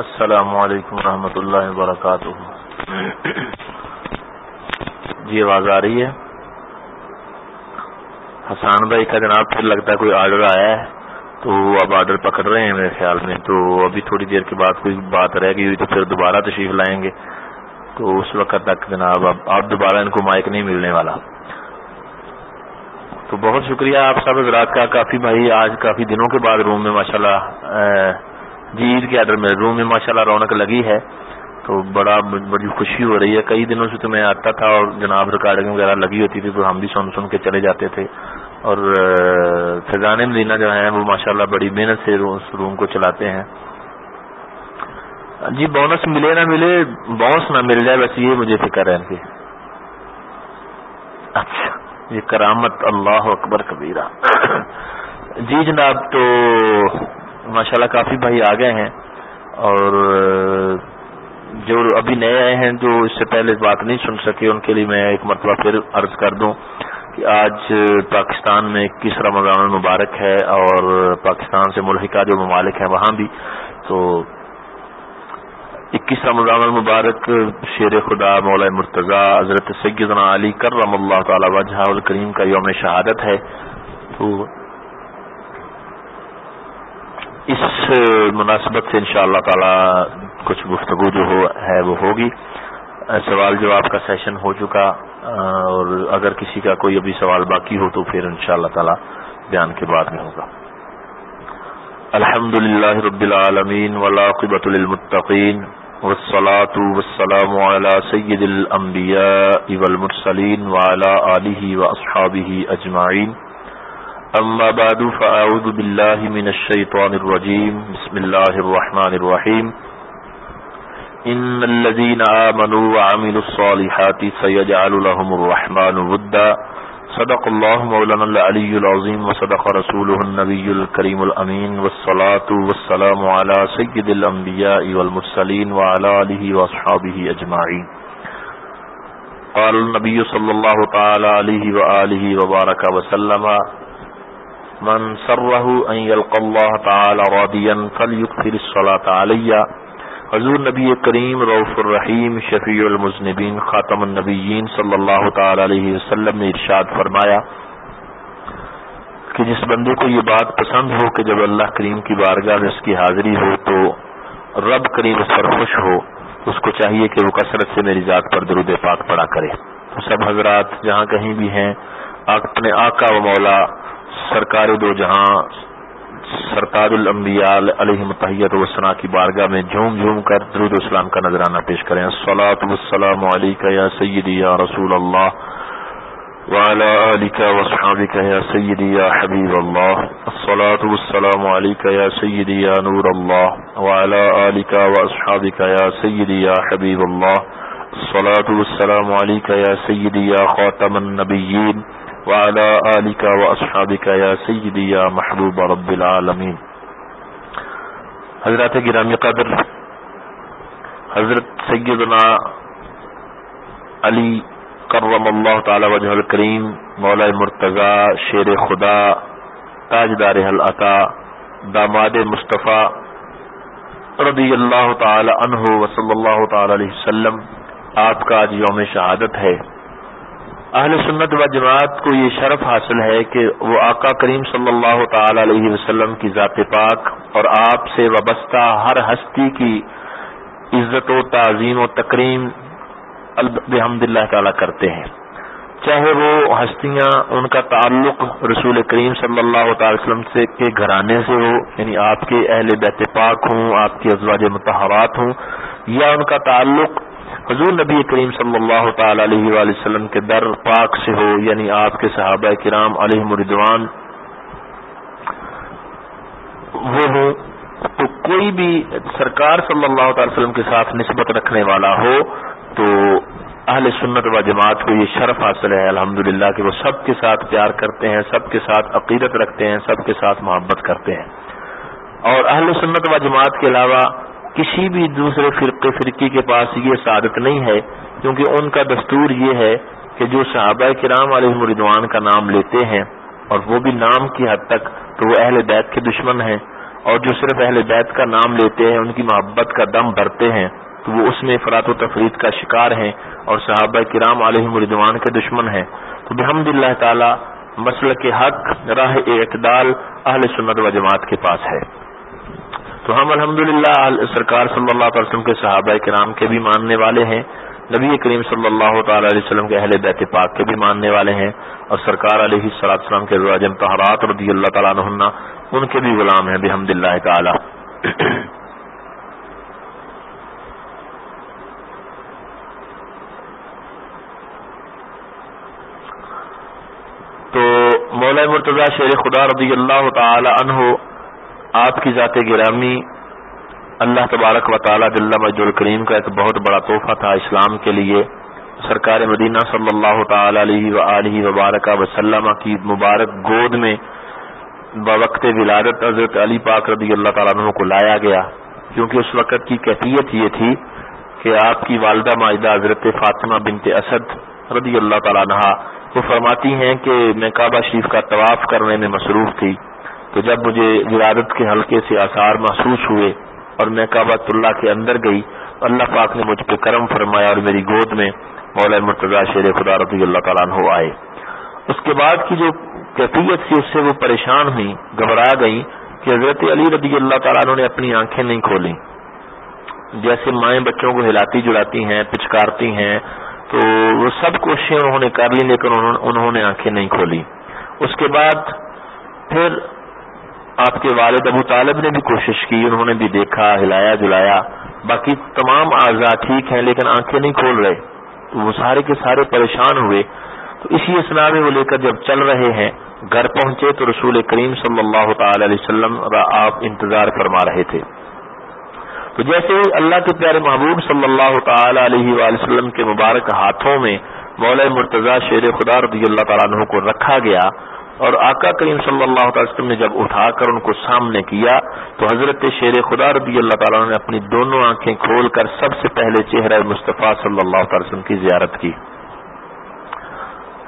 [SPEAKER 1] السلام علیکم ورحمۃ اللہ وبرکاتہ۔ جی آواز آ رہی ہے۔ حسان بھائی کا جناب، پھر لگتا ہے کوئی آرڈر آیا ہے، تو اب آرڈر پکڑ رہے ہیں میرے خیال میں۔ تو ابھی تھوڑی دیر کے بعد کوئی بات رہ گئی ہوئی تو پھر دوبارہ تشریف لائیں گے۔ تو اس وقت تک جناب، اب آپ دوبارہ ان کو مائک نہیں ملنے والا۔ تو بہت شکریہ آپ سب، حضرات کا، کافی بھائی، آج کافی دنوں کے بعد روم میں، ماشاءاللہ جی عید کے آڈر میں روم میں ماشاء اللہ رونق لگی ہے، تو بڑا بڑی خوشی ہو رہی ہے۔ کئی دنوں سے تو میں آتا تھا اور جناب ریکارڈنگ وغیرہ لگی ہوتی تھی تو ہم بھی سن سن کے چلے جاتے تھے۔ اور فضان مدینہ جو ہیں، وہ ماشاء اللہ بڑی محنت سے اس روم کو چلاتے ہیں۔ جی بونس ملے نہ ملے، بونس نہ مل جائے، بس یہ مجھے فکر ہے ان کی اچھا یہ کرامت اللہ اکبر کبیرہ۔ جی جناب، تو ماشاء اللہ کافی بھائی آ گئے ہیں اور جو ابھی نئے آئے ہیں جو اس سے پہلے بات نہیں سن سکے، ان کے لیے میں ایک مرتبہ پھر عرض کر دوں کہ آج پاکستان میں اکیس رمضان المبارک ہے اور پاکستان سے ملحقہ جو ممالک ہیں وہاں بھی، تو اکیس رمضان المبارک شیر خدا مولا مرتضی حضرت سیدنا علی کرم اللہ تعالی وجہ الکریم کا یوم شہادت ہے۔ تو اس مناسبت سے انشاءاللہ اللہ تعالی کچھ گفتگو جو ہو ہے وہ ہوگی۔ سوال جواب کا سیشن ہو چکا اور اگر کسی کا کوئی ابھی سوال باقی ہو تو پھر انشاءاللہ اللہ تعالی بیان کے بعد میں ہوگا۔ الحمد للہ رب العالمین ولاقبۃ المطقین وسلاۃ وسلام علی سید الانبیاء والمرسلین وعلى آلہ واصحابہ اجمعین۔ اما بعد فاعوذ بالله من الشيطان الرجيم. بسم الله الرحمن الرحيم. ان الذين امنوا وعملوا الصالحات سيجعل لهم الرحمن ودا. صدق الله مولانا العلي العظيم وصدق رسوله النبي الكريم الامين والصلاه والسلام على سيد الانبياء والمرسلين وعلى اله واصحابه اجمعين قال النبي صلى الله تعالى عليه واله وبارك وسلم من سره ان يلقى الله تعالى راضيا فليكثر الصلاه عليه حضور نبی کریم روف الرحیم شفیع المزنبین خاتم النبیین صلی اللہ تعالی علیہ وسلم نے ارشاد فرمایا کہ جس بندے کو یہ بات پسند ہو کہ جب اللہ کریم کی بارگاہ میں اس کی حاضری ہو تو رب کریم اس پر خوش ہو، اس کو چاہیے کہ وہ کثرت سے میری ذات پر درود پاک پڑا کرے۔ تو سب حضرات جہاں کہیں بھی ہیں اپنے آقا و مولا سرکار دو جہاں سرتاج الانبیاء علیہ متحیت وسنا کی بارگاہ میں جھوم جھوم کر درود اسلام کا نظرانہ پیش کریں۔ الصلاة والسلام علیکہ یا سیدی یا رسول اللہ وعلى آلك واصحابك يا سيدي يا حبيب الله الصلاة والسلام عليك يا سيدي يا نور الله وعلى آلك واصحابك يا سيدي يا حبيب الله الصلاة والسلام عليك يا سيدي يا خاتم النبيين وعلى آلك وأصحابك يا سيدي يا محبوب رب العالمين. حضرات گرامی قدر، حضرت سیدنا علی کرم اللہ تعالی وجہ الکریم، مولا مرتضی شیر خدا، تاجدار العطا، داماد مصطفیٰ رضی اللہ تعالی عنہ وصلی اللہ تعالی علیہ وسلم، آپ کا آج یوم شہادت ہے۔ اہل سنت و جماعت کو یہ شرف حاصل ہے کہ وہ آقا کریم صلی اللہ تعالی علیہ وسلم کی ذات پاک اور آپ سے وابستہ ہر ہستی کی عزت و تعظیم و تکریم الحمد اللہ تعالی کرتے ہیں۔ چاہے وہ ہستیاں ان کا تعلق رسول کریم صلی اللہ تعالی وسلم سے کے گھرانے سے ہو یعنی آپ کے اہل بیت پاک ہوں، آپ کے ازواج متحرات ہوں، یا ان کا تعلق حضور نبی کریم صلی اللہ تعالی علیہ وآلہ وسلم کے در پاک سے ہو یعنی آپ کے صحابہ کرام علیہ مردوان وہ ہو، تو کوئی بھی سرکار صلی اللہ تعالی وسلم کے ساتھ نسبت رکھنے والا ہو، تو اہل سنت و جماعت کو یہ شرف حاصل ہے الحمد کہ وہ سب کے ساتھ پیار کرتے ہیں، سب کے ساتھ عقیدت رکھتے ہیں، سب کے ساتھ محبت کرتے ہیں۔ اور اہل سنت و جماعت کے علاوہ کسی بھی دوسرے فرقے، فرقی کے پاس یہ سعادت نہیں ہے، کیونکہ ان کا دستور یہ ہے کہ جو صحابہ کرام علیہ مردوان کا نام لیتے ہیں، اور وہ بھی نام کی حد تک تو وہ اہل بیت کے دشمن ہیں۔ اور جو صرف اہل بیت کا نام لیتے ہیں، ان کی محبت کا دم بھرتے ہیں، تو وہ اس میں افراد و تفرید کا شکار ہیں اور صحابہ کرام علیہ مردوان کے دشمن ہیں۔ تو بحمد اللہ تعالی مسئلہ کے حق، راہ اعتدال اہل سنت و جماعت کے پاس ہے۔ تو ہم الحمدللہ سرکار صلی اللہ علیہ وسلم کے صحابہ کرام کے بھی ماننے والے ہیں۔ نبی کریم صلی اللہ تعالی علیہ وسلم کے اہل بیت پاک کے بھی ماننے والے ہیں۔ اور سرکار علیہ صلاح السلام کے رواجم تحرات رضی اللہ تعالیٰ عنہ ان کے بھی غلام ہیں بحمد اللہ تعالی۔ تو مولا مرتضی شیر خدا رضی اللہ تعالی عنہ آپ کی ذات گرامی اللہ تبارک و تعالیٰ دلہ مجد الکریم کا ایک بہت بڑا تحفہ تھا اسلام کے لیے۔ سرکار مدینہ صلی اللہ تعالی علیہ و وبارک وسلم کی مبارک گود میں بوقت ولادت حضرت علی پاک رضی اللہ تعالیٰ عنہ کو لایا گیا۔ کیونکہ اس وقت کی کیفیت یہ تھی کہ آپ کی والدہ معاہدہ حضرت فاطمہ بنت اسد رضی اللہ تعالیٰ عنہ وہ فرماتی ہیں کہ میں کعبہ شریف کا طواف کرنے میں مصروف تھی۔ تو جب مجھے ولادت کے حلقے سے آثار محسوس ہوئے اور میں کعبۃ اللہ کے اندر گئی، اللہ پاک نے مجھ پہ کرم فرمایا اور میری گود میں مولا مرتضی شیر خدا رضی اللہ تعالیٰ عنہ آئے۔ اس کے بعد کی جو کیفیت تھی، اس سے وہ پریشان ہوئی گھبرا گئی کہ حضرت علی رضی اللہ تعالیٰ عنہ نے اپنی آنکھیں نہیں کھولی جیسے مائیں بچوں کو ہلاتی جڑاتی ہیں پچکارتی ہیں، تو وہ سب کوششیں انہوں نے کر لی لیکن انہوں نے آنکھیں نہیں کھولی اس کے بعد پھر آپ کے والد ابو طالب نے بھی کوشش کی، انہوں نے بھی دیکھا، ہلایا، جلایا۔ باقی تمام اعضاء ٹھیک ہیں، لیکن آنکھیں نہیں کھول رہے۔ تو وہ سارے کے سارے پریشان ہوئے۔ تو اسی اسنا میں وہ لے کر جب چل رہے ہیں، گھر پہنچے تو رسول کریم صلی اللہ تعالی علیہ وسلم آپ انتظار فرما رہے تھے۔ تو جیسے اللہ کے پیارے محبوب صلی اللہ تعالی علیہ وآلہ وسلم کے مبارک ہاتھوں میں مولا مرتضی شیر خدا رضی اللہ تعالیٰ عنہ کو رکھا گیا اور آقا کریم صلی اللہ تعالی وسلم نے جب اٹھا کر ان کو سامنے کیا تو حضرت شیر خدا رضی اللہ تعالیٰ نے اپنی دونوں آنکھیں کھول کر سب سے پہلے چہرہ مصطفیٰ صلی اللہ تعالی وسلم کی زیارت کی۔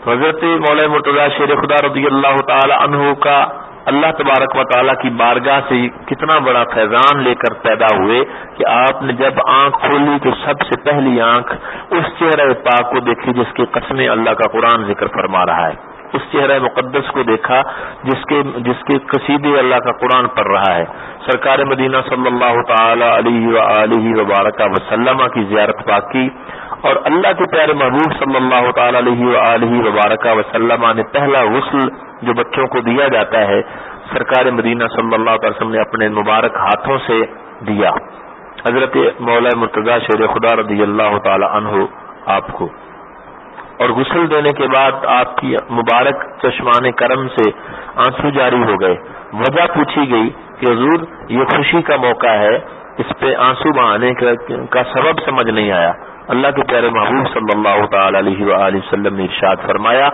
[SPEAKER 1] تو حضرت مولا مرتضی شیر خدا رضی اللہ تعالی عنہ کا اللہ تبارک و تعالیٰ کی بارگاہ سے کتنا بڑا فیضان لے کر پیدا ہوئے کہ آپ نے جب آنکھ کھولی تو سب سے پہلی آنکھ اس چہرہ پاک کو دیکھی جس کی قسمیں اللہ کا قرآن ذکر فرما رہا ہے۔ اس چہرہ مقدس کو دیکھا جس کے جس کے قصیدے اللہ کا قرآن پڑھ رہا ہے۔ سرکار مدینہ صلی اللہ تعالی علیہ و وبارکہ وسلم کی زیارت باقی اور اللہ کے پیارے محبوب صلی اللہ تعالی علیہ و وبارکہ وسلم نے پہلا غسل جو بچوں کو دیا جاتا ہے، سرکار مدینہ صلی اللہ تعالی وسلم نے اپنے مبارک ہاتھوں سے دیا۔ حضرت مولا مرتضی شیر خدا رضی اللہ تعالی عنہ آپ کو۔ اور غسل دینے کے بعد آپ کی مبارک چشمان کرم سے آنسو جاری ہو گئے۔ وجہ پوچھی گئی کہ حضور، یہ خوشی کا موقع ہے، اس پہ آنسو بہانے کا سبب سمجھ نہیں آیا۔ اللہ کے پیارے محبوب صلی اللہ تعالی علیہ وآلہ وسلم نے ارشاد فرمایا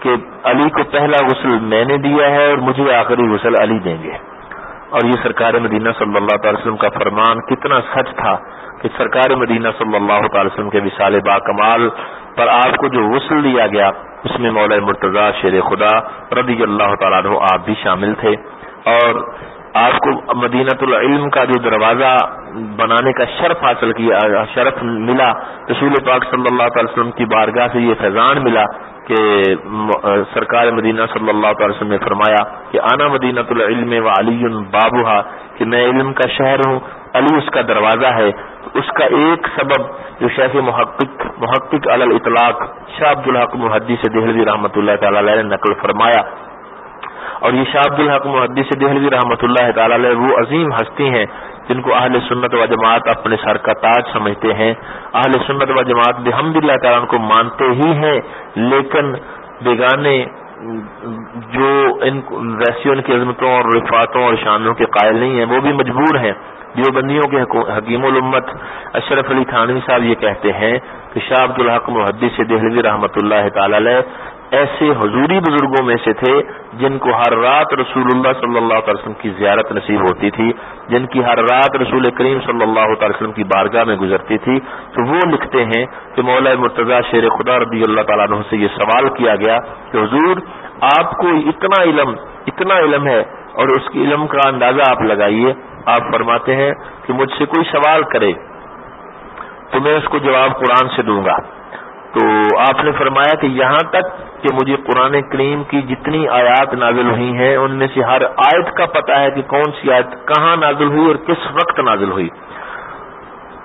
[SPEAKER 1] کہ علی کو پہلا غسل میں نے دیا ہے اور مجھے آخری غسل علی دیں گے۔ اور یہ سرکار مدینہ صلی اللہ تعالی وسلم کا فرمان کتنا سچ تھا۔ کہ سرکار مدینہ صلی اللہ تعالی وسلم کے وصال با کمال پر آپ کو جو غسل دیا گیا، اس میں مولا مرتضی شیر خدا رضی اللہ تعالیٰ عنہ آپ بھی شامل تھے۔ اور آپ کو مدینہ العلم کا جو دروازہ بنانے کا شرف حاصل کیا، شرف ملا، رسول پاک صلی اللہ تعالی وسلم کی بارگاہ سے یہ فیضان ملا کہ سرکار مدینہ صلی اللہ تعالی وسلم نے فرمایا کہ آنا مدینہ العلم و علی بابوہا کہ میں علم کا شہر ہوں، علی اس کا دروازہ ہے۔ اس کا ایک سبب جو شیخ محقق محقق الاطلاق شاہ عبد الحق محدث دہلوی رحمۃ اللہ تعالی علیہ نے نقل فرمایا۔ اور یہ شاہ عبد الحق محدث دہلوی رحمۃ اللہ تعالی علیہ وہ عظیم ہستی ہیں جن کو اہل سنت و جماعت اپنے سر کا تاج سمجھتے ہیں۔ اہل سنت و جماعت بحمد اللہ تعالیٰ کو مانتے ہی ہیں، لیکن بیگانے جو ان ویسی ان کی عظمتوں اور رفاتوں اور شانوں کے قائل نہیں ہیں، وہ بھی مجبور ہیں۔ دیوبندیوں کے حکیم الامت اشرف علی تھانوی صاحب یہ کہتے ہیں کہ شاہ عبد الحق محدث دہلوی رحمۃ اللہ تعالی علیہ ایسے حضوری بزرگوں میں سے تھے جن کو ہر رات رسول اللہ صلی اللہ علیہ وسلم کی زیارت نصیب ہوتی تھی، جن کی ہر رات رسول کریم صلی اللہ علیہ وسلم کی بارگاہ میں گزرتی تھی۔ تو وہ لکھتے ہیں کہ مولا مرتضی شیر خدا رضی اللہ تعالیٰ عنہ سے یہ سوال کیا گیا کہ حضور، آپ کو اتنا علم اتنا علم ہے اور اس کے علم کا اندازہ آپ لگائیے۔ آپ فرماتے ہیں کہ مجھ سے کوئی سوال کرے، تو میں اس کو جواب قرآن سے دوں گا۔ تو آپ نے فرمایا کہ یہاں تک کہ مجھے قرآن کریم کی جتنی آیات نازل ہوئی ہیں، ان میں سے ہر آیت کا پتہ ہے کہ کون سی آیت کہاں نازل ہوئی اور کس وقت نازل ہوئی۔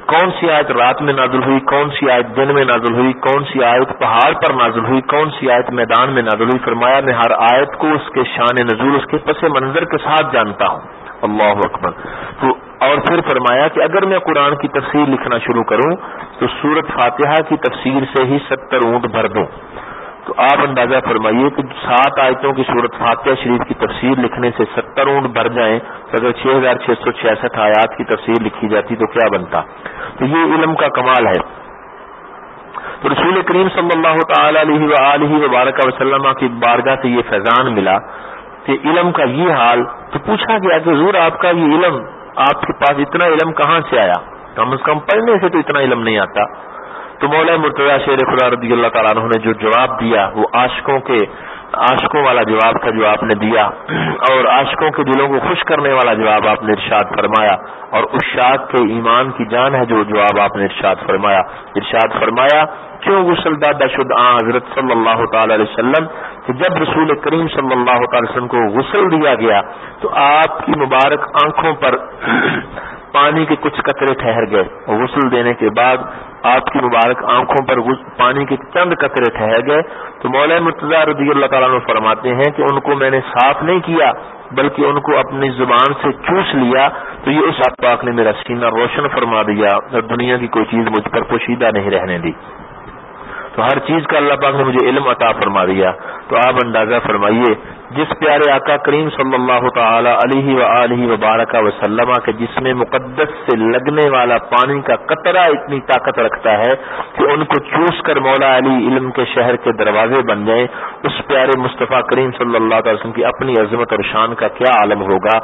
[SPEAKER 1] کون سی آیت رات میں نازل ہوئی، کون سی آیت دن میں نازل ہوئی، کون سی آیت پہاڑ پر نازل ہوئی، کون سی آیت میدان میں نازل ہوئی۔ فرمایا، میں ہر آیت کو اس کے شان نزول، اس کے پس منظر کے ساتھ جانتا ہوں۔ اللہ اکبر۔ تو اور پھر فرمایا کہ اگر میں قرآن کی تفسیر لکھنا شروع کروں، تو سورت فاتحہ کی تفسیر سے ہی ستر اونٹ بھر دوں۔ تو آپ اندازہ فرمائیے کہ سات آیتوں کی صورت فاتحہ شریف کی تفسیر لکھنے سے ستر اونٹ بھر جائیں، تو اگر چھ ہزار چھ سو چھیاسٹھ آیات کی تفسیر لکھی جاتی تو کیا بنتا؟ تو یہ علم کا کمال ہے۔ تو رسول کریم صلی اللہ تعالی علیہ وبارک وسلم کی بارگاہ سے یہ فیضان ملا کہ علم کا یہ حال تو پوچھا گیا کہ حضور آپ کا یہ علم، آپ کے پاس اتنا علم کہاں سے آیا؟ کم از کم پڑھنے سے تو اتنا علم نہیں آتا۔ تو مولا مرتضی شیر خدا رضی اللہ تعالیٰ عنہ نے جو جواب دیا وہ عاشقوں کے عاشقوں والا جواب تھا جو آپ نے دیا اور عاشقوں کے دلوں کو خوش کرنے والا جواب آپ نے ارشاد فرمایا اور اس شاد کے ایمان کی جان ہے جو جواب آپ نے ارشاد فرمایا۔ ارشاد فرمایا، کیوں غسل دادا شد آ حضرت صلی اللہ تعالی علیہ وسلم کہ جب رسول کریم صلی اللہ تعالی وسلم کو غسل دیا گیا تو آپ کی مبارک آنکھوں پر پانی کے کچھ قطرے ٹھہر گئے۔ اور غسل دینے کے بعد آپ کی مبارک آنکھوں پر پانی کے چند قطرے ٹھہر گئے۔ تو مولانا مرتضی رضی اللہ تعالیٰ نے فرماتے ہیں کہ ان کو میں نے صاف نہیں کیا، بلکہ ان کو اپنی زبان سے چوس لیا۔ تو یہ اس پاک نے میرا سینہ روشن فرما دیا اور دنیا کی کوئی چیز مجھ پر پوشیدہ نہیں رہنے دی۔ تو ہر چیز کا اللہ پاک نے مجھے علم عطا فرما دیا۔ تو آپ اندازہ فرمائیے جس پیارے آقا کریم صلی اللہ تعالی علیہ و وبارک وسلم کے جسم مقدس سے لگنے والا پانی کا قطرہ اتنی طاقت رکھتا ہے کہ ان کو چوس کر مولا علی علم کے شہر کے دروازے بن جائیں، اس پیارے مصطفیٰ کریم صلی اللہ علیہ وسلم کی اپنی عظمت اور شان کا کیا عالم ہوگا؟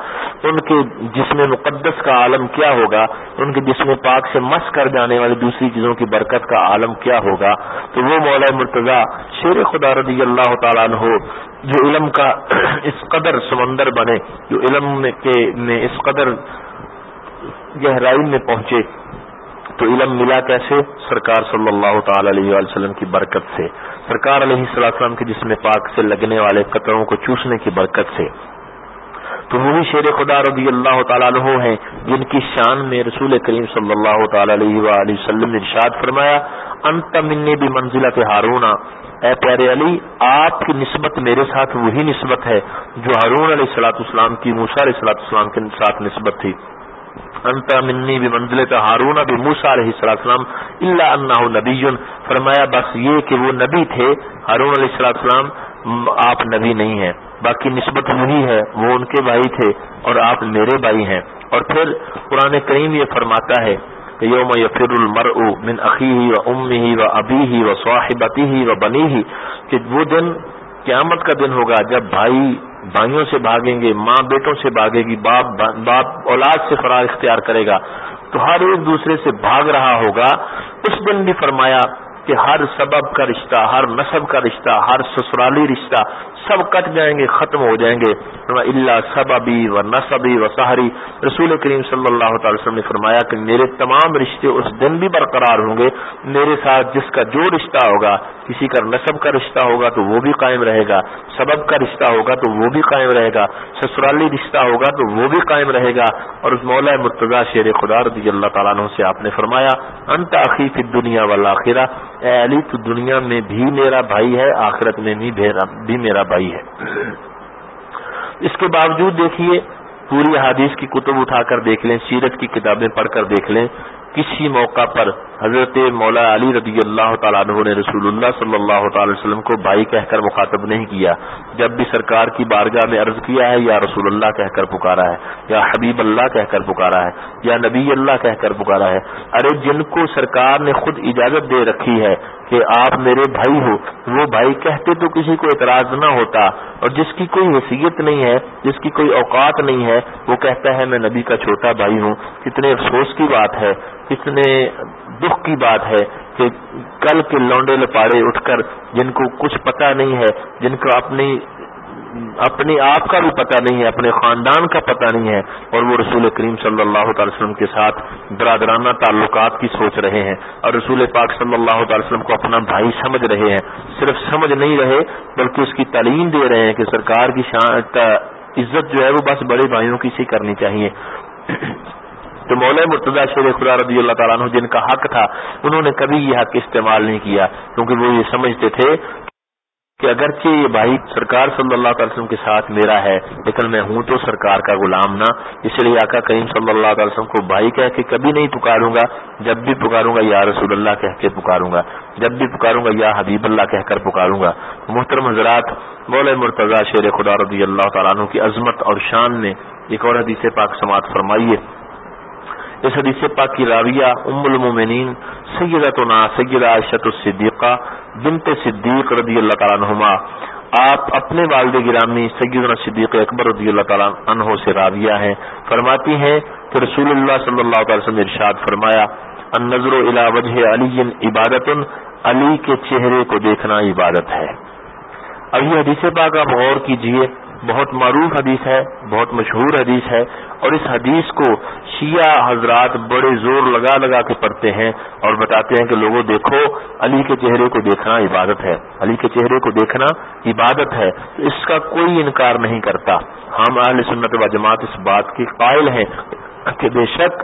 [SPEAKER 1] ان کے جسم مقدس کا عالم کیا ہوگا؟ ان کے جسم پاک سے مس کر جانے والی دوسری چیزوں کی برکت کا عالم کیا ہوگا؟ تو وہ مولا مرتضی شیر خدا رضی اللہ تعالیٰ عنہ، جو علم کا اس قدر سمندر بنے، جو علم کے میں اس قدر گہرائی میں پہنچے، تو علم ملا کیسے؟ سرکار صلی اللہ تعالی علیہ وسلم کی برکت سے۔ سرکار علیہ السلام کے جسم پاک سے لگنے والے قطروں کو چوسنے کی برکت سے۔ تو وہی شیر خدا رضی اللہ تعالیٰ عنہ ہیں، جن کی شان میں رسول کریم صلی اللہ تعالی علیہ وآلہ وسلم نے ارشاد فرمایا، انت منی بھی منزلت ہارونا۔ اے پیارے علی، آپ کی نسبت میرے ساتھ وہی نسبت ہے جو ہارون علیہ السلاۃ اسلام کی موسا علیہ السلاۃ السلام کے ساتھ نسبت تھی۔ انتا منی بھی منزل کا ہارون ابھی موسا علیہ السلام اللہ اللہ نبی فرمایا، بس یہ کہ وہ نبی تھے، ہارون علیہ السلاۃ السلام آپ نبی نہیں ہیں۔ باقی نسبت وہی ہے، وہ ان کے بھائی تھے اور آپ میرے بھائی ہیں۔ اور پھر قرآن کریم یہ فرماتا ہے کہ یوم یفر المرء من اخیہ و امہ و ابیہ و صاحبتہ و بنیہ کہ وہ دن قیامت کا دن ہوگا جب بھائی بھائیوں سے بھاگیں گے، ماں بیٹوں سے بھاگے گی، باپ باپ اولاد سے فرار اختیار کرے گا۔ تو ہر ایک دوسرے سے بھاگ رہا ہوگا۔ اس دن بھی فرمایا کہ ہر سبب کا رشتہ، ہر نصب کا رشتہ، ہر سسرالی رشتہ سب کٹ جائیں گے، ختم ہو جائیں گے۔ اللہ سب و نصبی و سہری رسول کریم صلی اللہ تعالی وسلم نے فرمایا کہ میرے تمام رشتے اس دن بھی برقرار ہوں گے۔ میرے ساتھ جس کا جو رشتہ ہوگا، کسی کا نصب کا رشتہ ہوگا تو وہ بھی قائم رہے گا۔ سبب کا رشتہ ہوگا تو وہ بھی قائم رہے گا۔ سسرالی رشتہ ہوگا تو وہ بھی قائم رہے گا۔ اور اس مولا مرتضی شیر خدا رضی اللہ تعالیٰ عنہ سے آپ نے فرمایا، انت عقیف دنیا والا اے علی، تو دنیا میں بھی میرا بھائی ہے، آخرت میں بھی میرا بھائی ہے۔ اس کے باوجود دیکھیے، پوری حادیث کی کتب اٹھا کر دیکھ لیں، سیرت کی کتابیں پڑھ کر دیکھ لیں، کسی موقع پر حضرت مولا علی رضی اللہ تعالیٰ عنہ نے رسول اللہ صلی اللہ تعالی وسلم کو بھائی کہہ کر مخاطب نہیں کیا۔ جب بھی سرکار کی بارگاہ میں عرض کیا ہے، یا رسول اللہ کہہ کر پکارا ہے، یا حبیب اللہ کہہ کر پکارا ہے، یا نبی اللہ کہہ کر پکارا ہے، ارے جن کو سرکار نے خود اجازت دے رکھی ہے کہ آپ میرے بھائی ہو، وہ بھائی کہتے تو کسی کو اعتراض نہ ہوتا، اور جس کی کوئی حیثیت نہیں ہے، جس کی کوئی اوقات نہیں ہے، وہ کہتا ہے میں نبی کا چھوٹا بھائی ہوں۔ کتنے افسوس کی بات ہے، کتنے دکھ کی بات ہے کہ کل کے لونڈے لپاڑے اٹھ کر جن کو کچھ پتہ نہیں ہے، جن کو اپنی اپنے آپ کا بھی پتہ نہیں ہے، اپنے خاندان کا پتہ نہیں ہے۔ اور وہ رسول کریم صلی اللہ تعالی وسلم کے ساتھ برادرانہ تعلقات کی سوچ رہے ہیں۔ اور رسول پاک صلی اللہ تعالی وسلم کو اپنا بھائی سمجھ رہے ہیں۔ صرف سمجھ نہیں رہے، بلکہ اس کی تعلیم دے رہے ہیں کہ سرکار کی عزت جو ہے وہ بس بڑے بھائیوں کی سی کرنی چاہیے۔ تو مولا مرتضی شیر خدا رضی اللہ تعالیٰ عنہ جن کا حق تھا، انہوں نے کبھی یہ حق استعمال نہیں کیا، کیونکہ وہ یہ سمجھتے تھے کہ اگرچہ یہ بھائی سرکار صلی اللہ تعالی وسلم کے ساتھ میرا ہے، لیکن میں ہوں تو سرکار کا غلام نہ۔ اس لیے آقا کریم صلی اللہ تعالی وسلم کو بھائی کہہ کے کبھی نہیں پکاروں گا، جب بھی پکاروں گا یا رسول اللہ کہہ کے پکاروں گا۔ جب بھی پکاروں گا یا حبیب اللہ کہہ کر پکاروں گا۔ محترم حضرات، مولا مرتضی شیر خدا رضی اللہ تعالیٰ عنہ کی عظمت اور شان نے ایک اور حدیث پاک سماعت فرمائیے اس حدیث پاک کی راویہ ام المومنین سیدتنا سید عائشت الصدیقہ بنت صدیق رضی اللہ تعالیٰ عنہما۔ آپ اپنے والد گرامی سیدنا صدیق اکبر رضی اللہ تعالیٰ عنہ سے راویہ ہیں۔ فرماتی ہیں کہ رسول اللہ صلی اللہ تعالی وسلم ارشاد فرمایا، النظر الى وجہ علی عبادت علی کے چہرے کو دیکھنا عبادت ہے۔ اب یہ حدیث پاک آپ غور کیجیے بہت معروف حدیث ہے، بہت مشہور حدیث ہے اور اس حدیث کو شیعہ حضرات بڑے زور لگا لگا کے پڑھتے ہیں اور بتاتے ہیں کہ لوگوں دیکھو، علی کے چہرے کو دیکھنا عبادت ہے۔ علی کے چہرے کو دیکھنا عبادت ہے۔ اس کا کوئی انکار نہیں کرتا۔ ہم اہل سنت و جماعت اس بات کے قائل ہیں کہ بے شک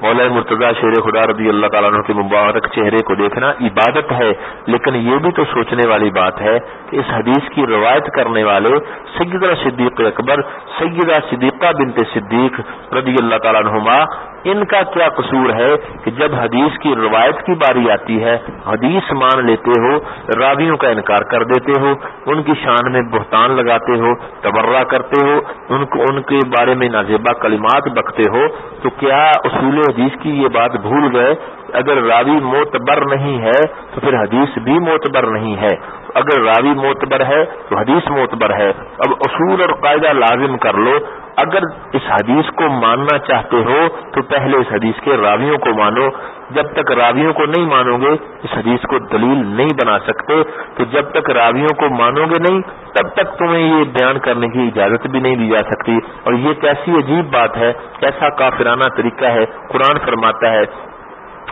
[SPEAKER 1] مولا مرتضی شیر خدا رضی اللہ تعالیٰ عنہ کے مبارک چہرے کو دیکھنا عبادت ہے، لیکن یہ بھی تو سوچنے والی بات ہے کہ اس حدیث کی روایت کرنے والے سیدہ صدیق اکبر سیدہ صدیقہ بنت صدیق رضی اللہ تعالیٰ عنہما ان کا کیا قصور ہے کہ جب حدیث کی روایت کی باری آتی ہے، حدیث مان لیتے ہو، راویوں کا انکار کر دیتے ہو، ان کی شان میں بہتان لگاتے ہو، تبرہ کرتے ہو، ان کو ان کے بارے میں نازیبا کلمات بکتے ہو، تو کیا اصول حدیث کی یہ بات بھول گئے؟ اگر راوی معتبر نہیں ہے، تو پھر حدیث بھی معتبر نہیں ہے۔ اگر راوی معتبر ہے، تو حدیث معتبر ہے۔ اب اصول اور قاعدہ لازم کر لو۔ اگر اس حدیث کو ماننا چاہتے ہو تو پہلے اس حدیث کے راویوں کو مانو۔ جب تک راویوں کو نہیں مانو گے، اس حدیث کو دلیل نہیں بنا سکتے۔ تو جب تک راویوں کو مانو گے نہیں، تب تک تمہیں یہ بیان کرنے کی اجازت بھی نہیں دی جا سکتی۔ اور یہ کیسی عجیب بات ہے، کیسا کافرانہ طریقہ ہے، قرآن فرماتا ہے۔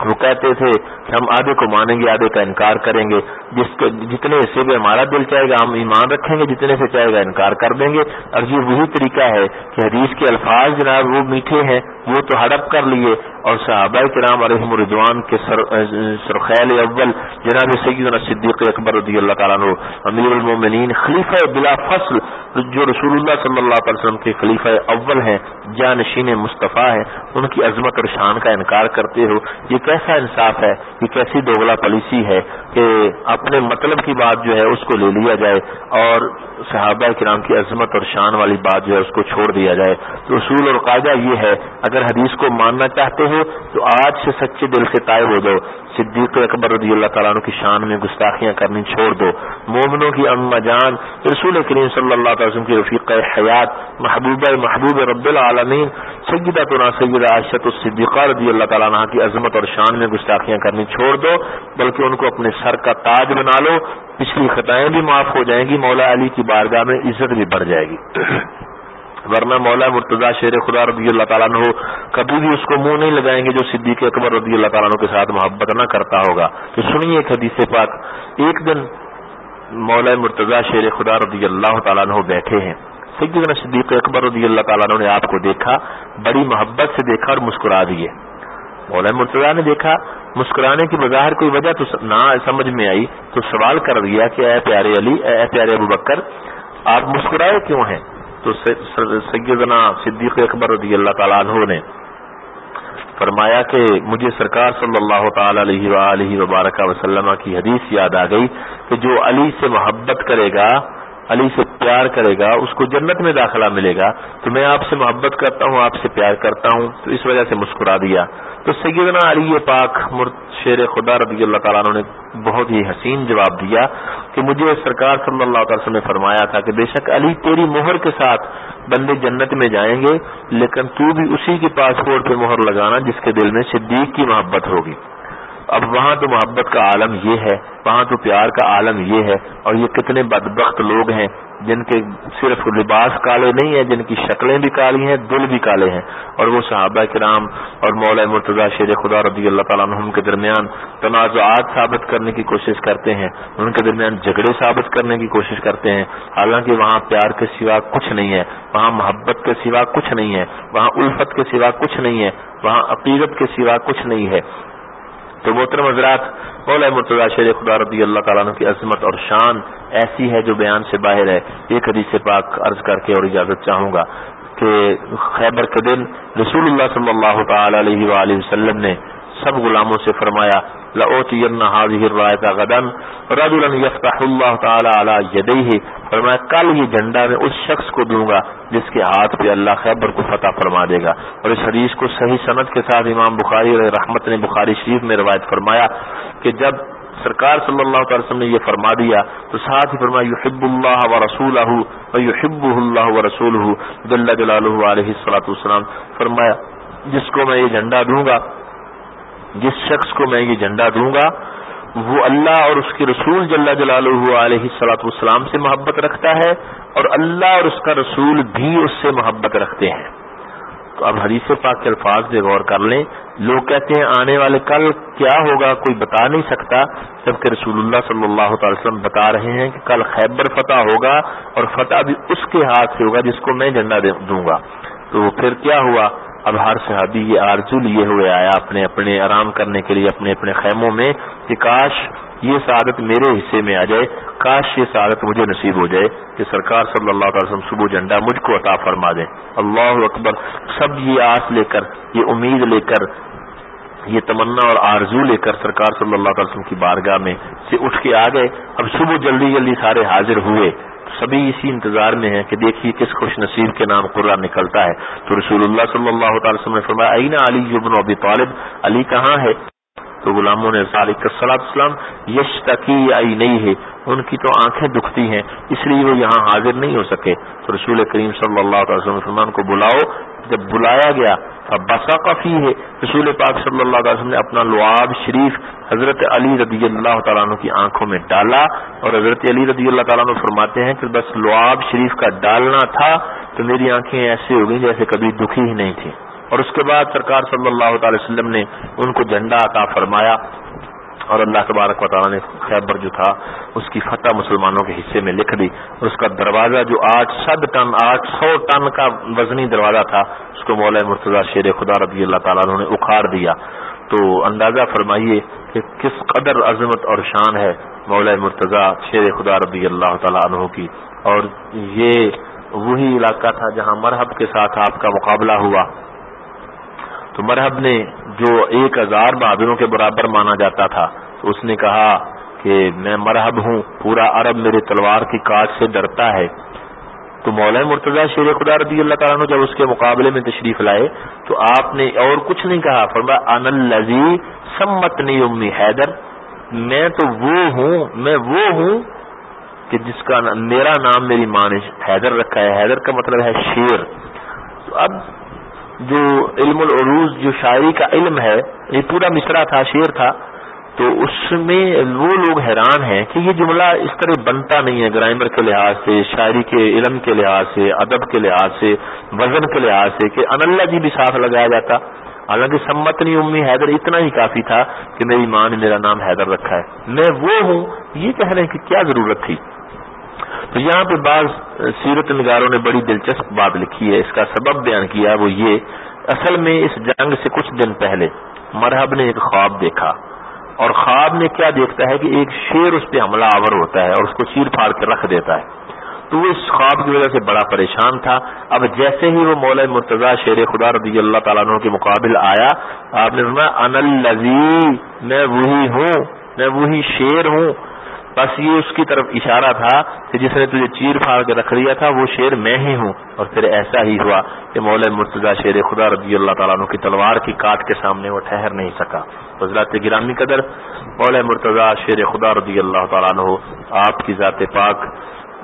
[SPEAKER 1] وہ کہتے تھے کہ ہم آدھے کو مانیں گے، آدھے کا انکار کریں گے۔ جس کے جتنے حصے میں ہمارا دل چاہے گا، ہم ایمان رکھیں گے، جتنے سے چاہے گا انکار کر دیں گے۔ اور یہ وہی طریقہ ہے کہ حدیث کے الفاظ جناب وہ میٹھے ہیں، وہ تو ہڑپ کر لیے۔ اور صحابہ کرام علیہ الرضوان کے سر سرخیل اول، جناب سیدنا صدیق اکبر رضی اللہ تعالیٰ عنہ، امیر المومنین، خلیفہ بلا فصل، جو رسول اللہ صلی اللہ علیہ وسلم کے خلیفہ اول ہیں جانشین مصطفیٰ ہیں، ان کی عظمت اور شان کا انکار کرتے ہو۔ یہ کیسا انصاف ہے؟ یہ کیسی دوگلا پالیسی ہے کہ اپنے مطلب کی بات جو ہے اس کو لے لیا جائے اور صحابہ کرام کی عظمت اور شان والی بات جو ہے اس کو چھوڑ دیا جائے۔ تو اصول اور قاعدہ یہ ہے، اگر حدیث کو ماننا چاہتے ہو تو آج سے سچے دل سے طائب ہو جاؤ۔ صدیق اکبر رضی اللہ تعالیٰ عنہ کی شان میں گستاخیاں کرنی چھوڑ دو۔ مومنوں کی اما جان، رسول کریم صلی اللہ علیہ وسلم کی رفیق حیات محبوبہ محبوب رب العالمین، سیدہ تو سید عاشت الصدیقہ رضی اللہ تعالیٰ عنہ کی عظمت اور شان میں گستاخیاں کرنی چھوڑ دو، بلکہ ان کو اپنے سر کا تاج بنا لو۔ پچھلی خطائیں بھی معاف ہو جائیں گی، مولا علی کی بارگاہ میں عزت بھی بڑھ جائے گی۔ ورنہ مولا مرتضی شیر خدا رضی اللہ تعالیٰ نے کبھی بھی اس کو منہ نہیں لگائیں گے جو صدیق اکبر رضی اللہ تعالیٰ کے ساتھ محبت نہ کرتا ہوگا۔ تو سنیے ایک حدیث پاک۔ ایک دن مولا مرتضی شیر خدا رضی اللہ تعالیٰ نے بیٹھے ہیں۔ سیدنا صدیق اکبر رضی اللہ تعالیٰ نے آپ کو دیکھا، بڑی محبت سے دیکھا اور مسکرا دیے۔ مولا مرتضی نے دیکھا، مسکرانے کی بظاہر کوئی وجہ تو نہ سمجھ میں آئی، تو سوال کر دیا کہ اے پیارے علی، اے پیارے ابو بکر، آپ مسکرائے کیوں ہیں؟ تو سیدنا صدیق اکبر رضی اللہ تعالیٰ عنہ نے فرمایا کہ مجھے سرکار صلی اللہ تعالی علیہ وآلہ وبارک وسلم کی حدیث یاد آ گئی کہ جو علی سے محبت کرے گا، علی سے پیار کرے گا، اس کو جنت میں داخلہ ملے گا۔ تو میں آپ سے محبت کرتا ہوں، آپ سے پیار کرتا ہوں۔ تو اس وجہ سے مسکرا دیا۔ تو سیدنا علی پاک شیر خدا رضی اللہ تعالیٰ نے بہت ہی حسین جواب دیا کہ مجھے سرکار صلی اللہ تعالی وسلم نے فرمایا تھا کہ بے شک علی تیری مہر کے ساتھ بندے جنت میں جائیں گے، لیکن تو بھی اسی کے پاسپورٹ پہ مہر لگانا جس کے دل میں صدیق کی محبت ہوگی۔ اب وہاں تو محبت کا عالم یہ ہے، وہاں تو پیار کا عالم یہ ہے اور یہ کتنے بدبخت لوگ ہیں۔ جن کے صرف لباس کالے نہیں ہیں، جن کی شکلیں بھی کالی ہیں، دل بھی کالے ہیں۔ اور وہ صحابہ کرام اور مولا مرتضی شیر خدا رضی اللہ تعالیٰ عنہ کے درمیان تنازعات ثابت کرنے کی کوشش کرتے ہیں۔ ان کے درمیان جھگڑے ثابت کرنے کی کوشش کرتے ہیں۔ حالانکہ وہاں پیار کے سوا کچھ نہیں ہے۔ وہاں محبت کے سوا کچھ نہیں ہے۔ وہاں الفت کے سوا کچھ نہیں ہے۔ وہاں عقیدت کے سوا کچھ نہیں ہے۔ تو محترم حضرات مولا مرتضی شیر خدا رضی اللہ تعالیٰ عنہ کی عظمت اور شان ایسی ہے جو بیان سے باہر ہے ایک حدیث پاک عرض کر کے اور اجازت چاہوں گا کہ خیبر کے دن رسول اللہ صلی اللہ تعالی علیہ وآلہ وسلم نے سب غلاموں سے فرمایا غدن رجلا يفتح اللہ تعالی علی یدیہ فرمایا، کل یہ جھنڈا میں اس شخص کو دوں گا جس کے ہاتھ پہ اللہ خیبر کو فتح فرما دے گا. اور اس حدیث کو صحیح صنعت کے ساتھ امام بخاری رحمت نے بخاری شریف میں روایت فرمایا کہ جب سرکار صلی اللہ تعالی وسلم نے یہ فرما دیا تو ساتھ ہی فرمایا، یحب اللہ و رسول یحب اللہ و رسول جل جلالہ علیہ السلاۃ والسلام فرمایا، جس کو میں یہ جھنڈا دوں گا جس شخص کو میں یہ جھنڈا دوں گا، وہ اللہ اور اس کے رسول جل جلالہ علیہ سلاۃ والسلام سے محبت رکھتا ہے اور اللہ اور اس کا رسول بھی اس سے محبت رکھتے ہیں۔ تو اب حدیث پاک کے الفاظ پہ غور کر لیں۔ لوگ کہتے ہیں آنے والے کل کیا ہوگا، کوئی بتا نہیں سکتا، جبکہ رسول اللہ صلی اللہ تعالی وسلم بتا رہے ہیں کہ کل خیبر فتح ہوگا اور فتح بھی اس کے ہاتھ سے ہوگا جس کو میں جھنڈا دوں گا۔ تو پھر کیا ہوا؟ اب ہر صحابی یہ آرزو لیے ہوئے آیا اپنے اپنے آرام کرنے کے لیے، اپنے اپنے خیموں میں کہ کاش یہ سعادت میرے حصے میں آ جائے، کاش یہ سعادت مجھے نصیب ہو جائے کہ سرکار صلی اللہ تعالی وسلم صبح جھنڈا مجھ کو عطا فرما دیں اللہ اکبر، سب یہ آس لے کر، یہ امید لے کر، یہ تمنا اور آرزو لے کر سرکار صلی اللہ تعالی وسلم کی بارگاہ میں سے اٹھ کے آ گئے۔ اب صبح جلدی جلدی سارے حاضر ہوئے۔ سبھی اسی انتظار میں ہیں کہ دیکھیے کس خوش نصیب کے نام قرآن نکلتا ہے۔ تو رسول اللہ صلی اللہ تعالی وسلم نے فرمایا عین علی ابن ابی طالب، علی کہاں ہے؟ تو غلاموں نے اسلام یش تکی آئی نہیں ہے ان کی تو آنکھیں دکھتی ہیں، اس لیے وہ یہاں حاضر نہیں ہو سکے۔ تو رسول کریم صلی اللہ علیہ وسلم کو بلاؤ۔ جب بلایا گیا بسا کافی ہے رسول پاک صلی اللہ علیہ وسلم نے اپنا لعاب شریف حضرت علی رضی اللہ تعالیٰ عنہ کی آنکھوں میں ڈالا اور حضرت علی رضی اللہ تعالیٰ عنہ فرماتے ہیں کہ بس لعاب شریف کا ڈالنا تھا تو میری آنکھیں ایسے ہو گئیں جیسے کبھی دکھی ہی نہیں تھیں۔ اور اس کے بعد سرکار صلی اللہ تعالی وسلم نے ان کو جھنڈا عطا فرمایا۔ اور اللہ تبارک و تعالیٰ نے خیبر جو تھا، اس کی فتح مسلمانوں کے حصے میں لکھ دی اور اس کا دروازہ جو آٹھ سد ٹن، آٹھ سو ٹن کا وزنی دروازہ تھا، اس کو مولا مرتضی شیر خدا رضی اللہ تعالیٰ نے اکھاڑ دیا۔ تو اندازہ فرمائیے کہ کس قدر عظمت اور شان ہے مولا مرتضی شیر خدا رضی اللہ تعالیٰ عنہ کی۔ اور یہ وہی علاقہ تھا جہاں مرحب کے ساتھ آپ کا مقابلہ ہوا۔ تو مرحب نے جو ایک ہزار بہادروں کے برابر مانا جاتا تھا، تو اس نے کہا کہ میں مرحب ہوں، پورا عرب میرے تلوار کی کاٹ سے ڈرتا ہے۔ تو مولا مرتضی شیر خدا رضی اللہ تعالیٰ نے جب اس کے مقابلے میں تشریف لائے، تو آپ نے اور کچھ نہیں کہا، فرمایا ان الزی سمت نہیں امی حیدر میں تو وہ ہوں، میں وہ ہوں کہ جس کا میرا نام میری ماں نے حیدر رکھا ہے۔ حیدر کا مطلب ہے شیر۔ تو اب جو علم العروج، جو شاعری کا علم ہے، یہ پورا مصرا تھا، شعر تھا، تو اس میں وہ لوگ حیران ہیں کہ یہ جملہ اس طرح بنتا نہیں ہے گرائمر کے لحاظ سے، شاعری کے علم کے لحاظ سے، ادب کے لحاظ سے، وزن کے لحاظ سے کہ ان اللہ جی بھی ساتھ لگایا جاتا۔ حالانکہ سمت امی حیدر اتنا ہی کافی تھا کہ میری ماں نے میرا نام حیدر رکھا ہے۔ میں وہ ہوں یہ کہہ رہے ہیں کہ کیا ضرورت تھی؟ تو یہاں پہ بعض سیرت نگاروں نے بڑی دلچسپ بات لکھی ہے، اس کا سبب بیان کیا وہ یہ، اصل میں اس جنگ سے کچھ دن پہلے مرحب نے ایک خواب دیکھا اور خواب میں کیا دیکھتا ہے کہ ایک شیر اس پہ حملہ آور ہوتا ہے اور اس کو چیر پھاڑ کے رکھ دیتا ہے۔ تو وہ اس خواب کی وجہ سے بڑا پریشان تھا۔ اب جیسے ہی وہ مولا مرتضی شیر خدا رضی اللہ تعالیٰ عنہ کے مقابل آیا، آپ نے فرمایا ان الزی میں وہی ہوں، میں وہی شیر ہوں۔ بس یہ اس کی طرف اشارہ تھا کہ جس نے تجھے چیر پھاڑ کے رکھ دیا تھا وہ شیر میں ہی ہوں اور پھر ایسا ہی ہوا کہ مولا مرتضی شیر خدا رضی اللہ تعالیٰ عنہ کی تلوار کی کاٹ کے سامنے وہ ٹھہر نہیں سکا۔ حضرات گرامی قدر مولا مرتضی شیر خدا رضی اللہ تعالیٰ عنہ آپ کی ذات پاک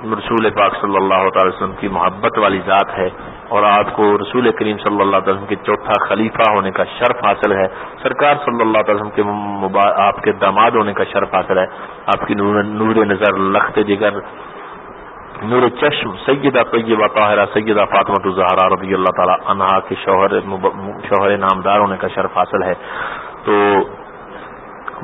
[SPEAKER 1] رسول پاک صلی اللہ تعالی وسلم کی محبت والی ذات ہے اور آپ کو رسول کریم صلی اللہ علیہ وسلم کے چوتھا خلیفہ ہونے کا شرف حاصل ہے۔ سرکار صلی اللہ علیہ وسلم کے آپ کے داماد ہونے کا شرف حاصل ہے۔ آپ کی نور نور نظر لخت جگر، نور چشم سیدہ طیبہ طاہرہ، سیدہ فاطمۃ الزہرا رضی اللہ تعالی عنہا کے شوہر شوہر نامدار ہونے کا شرف حاصل ہے۔ تو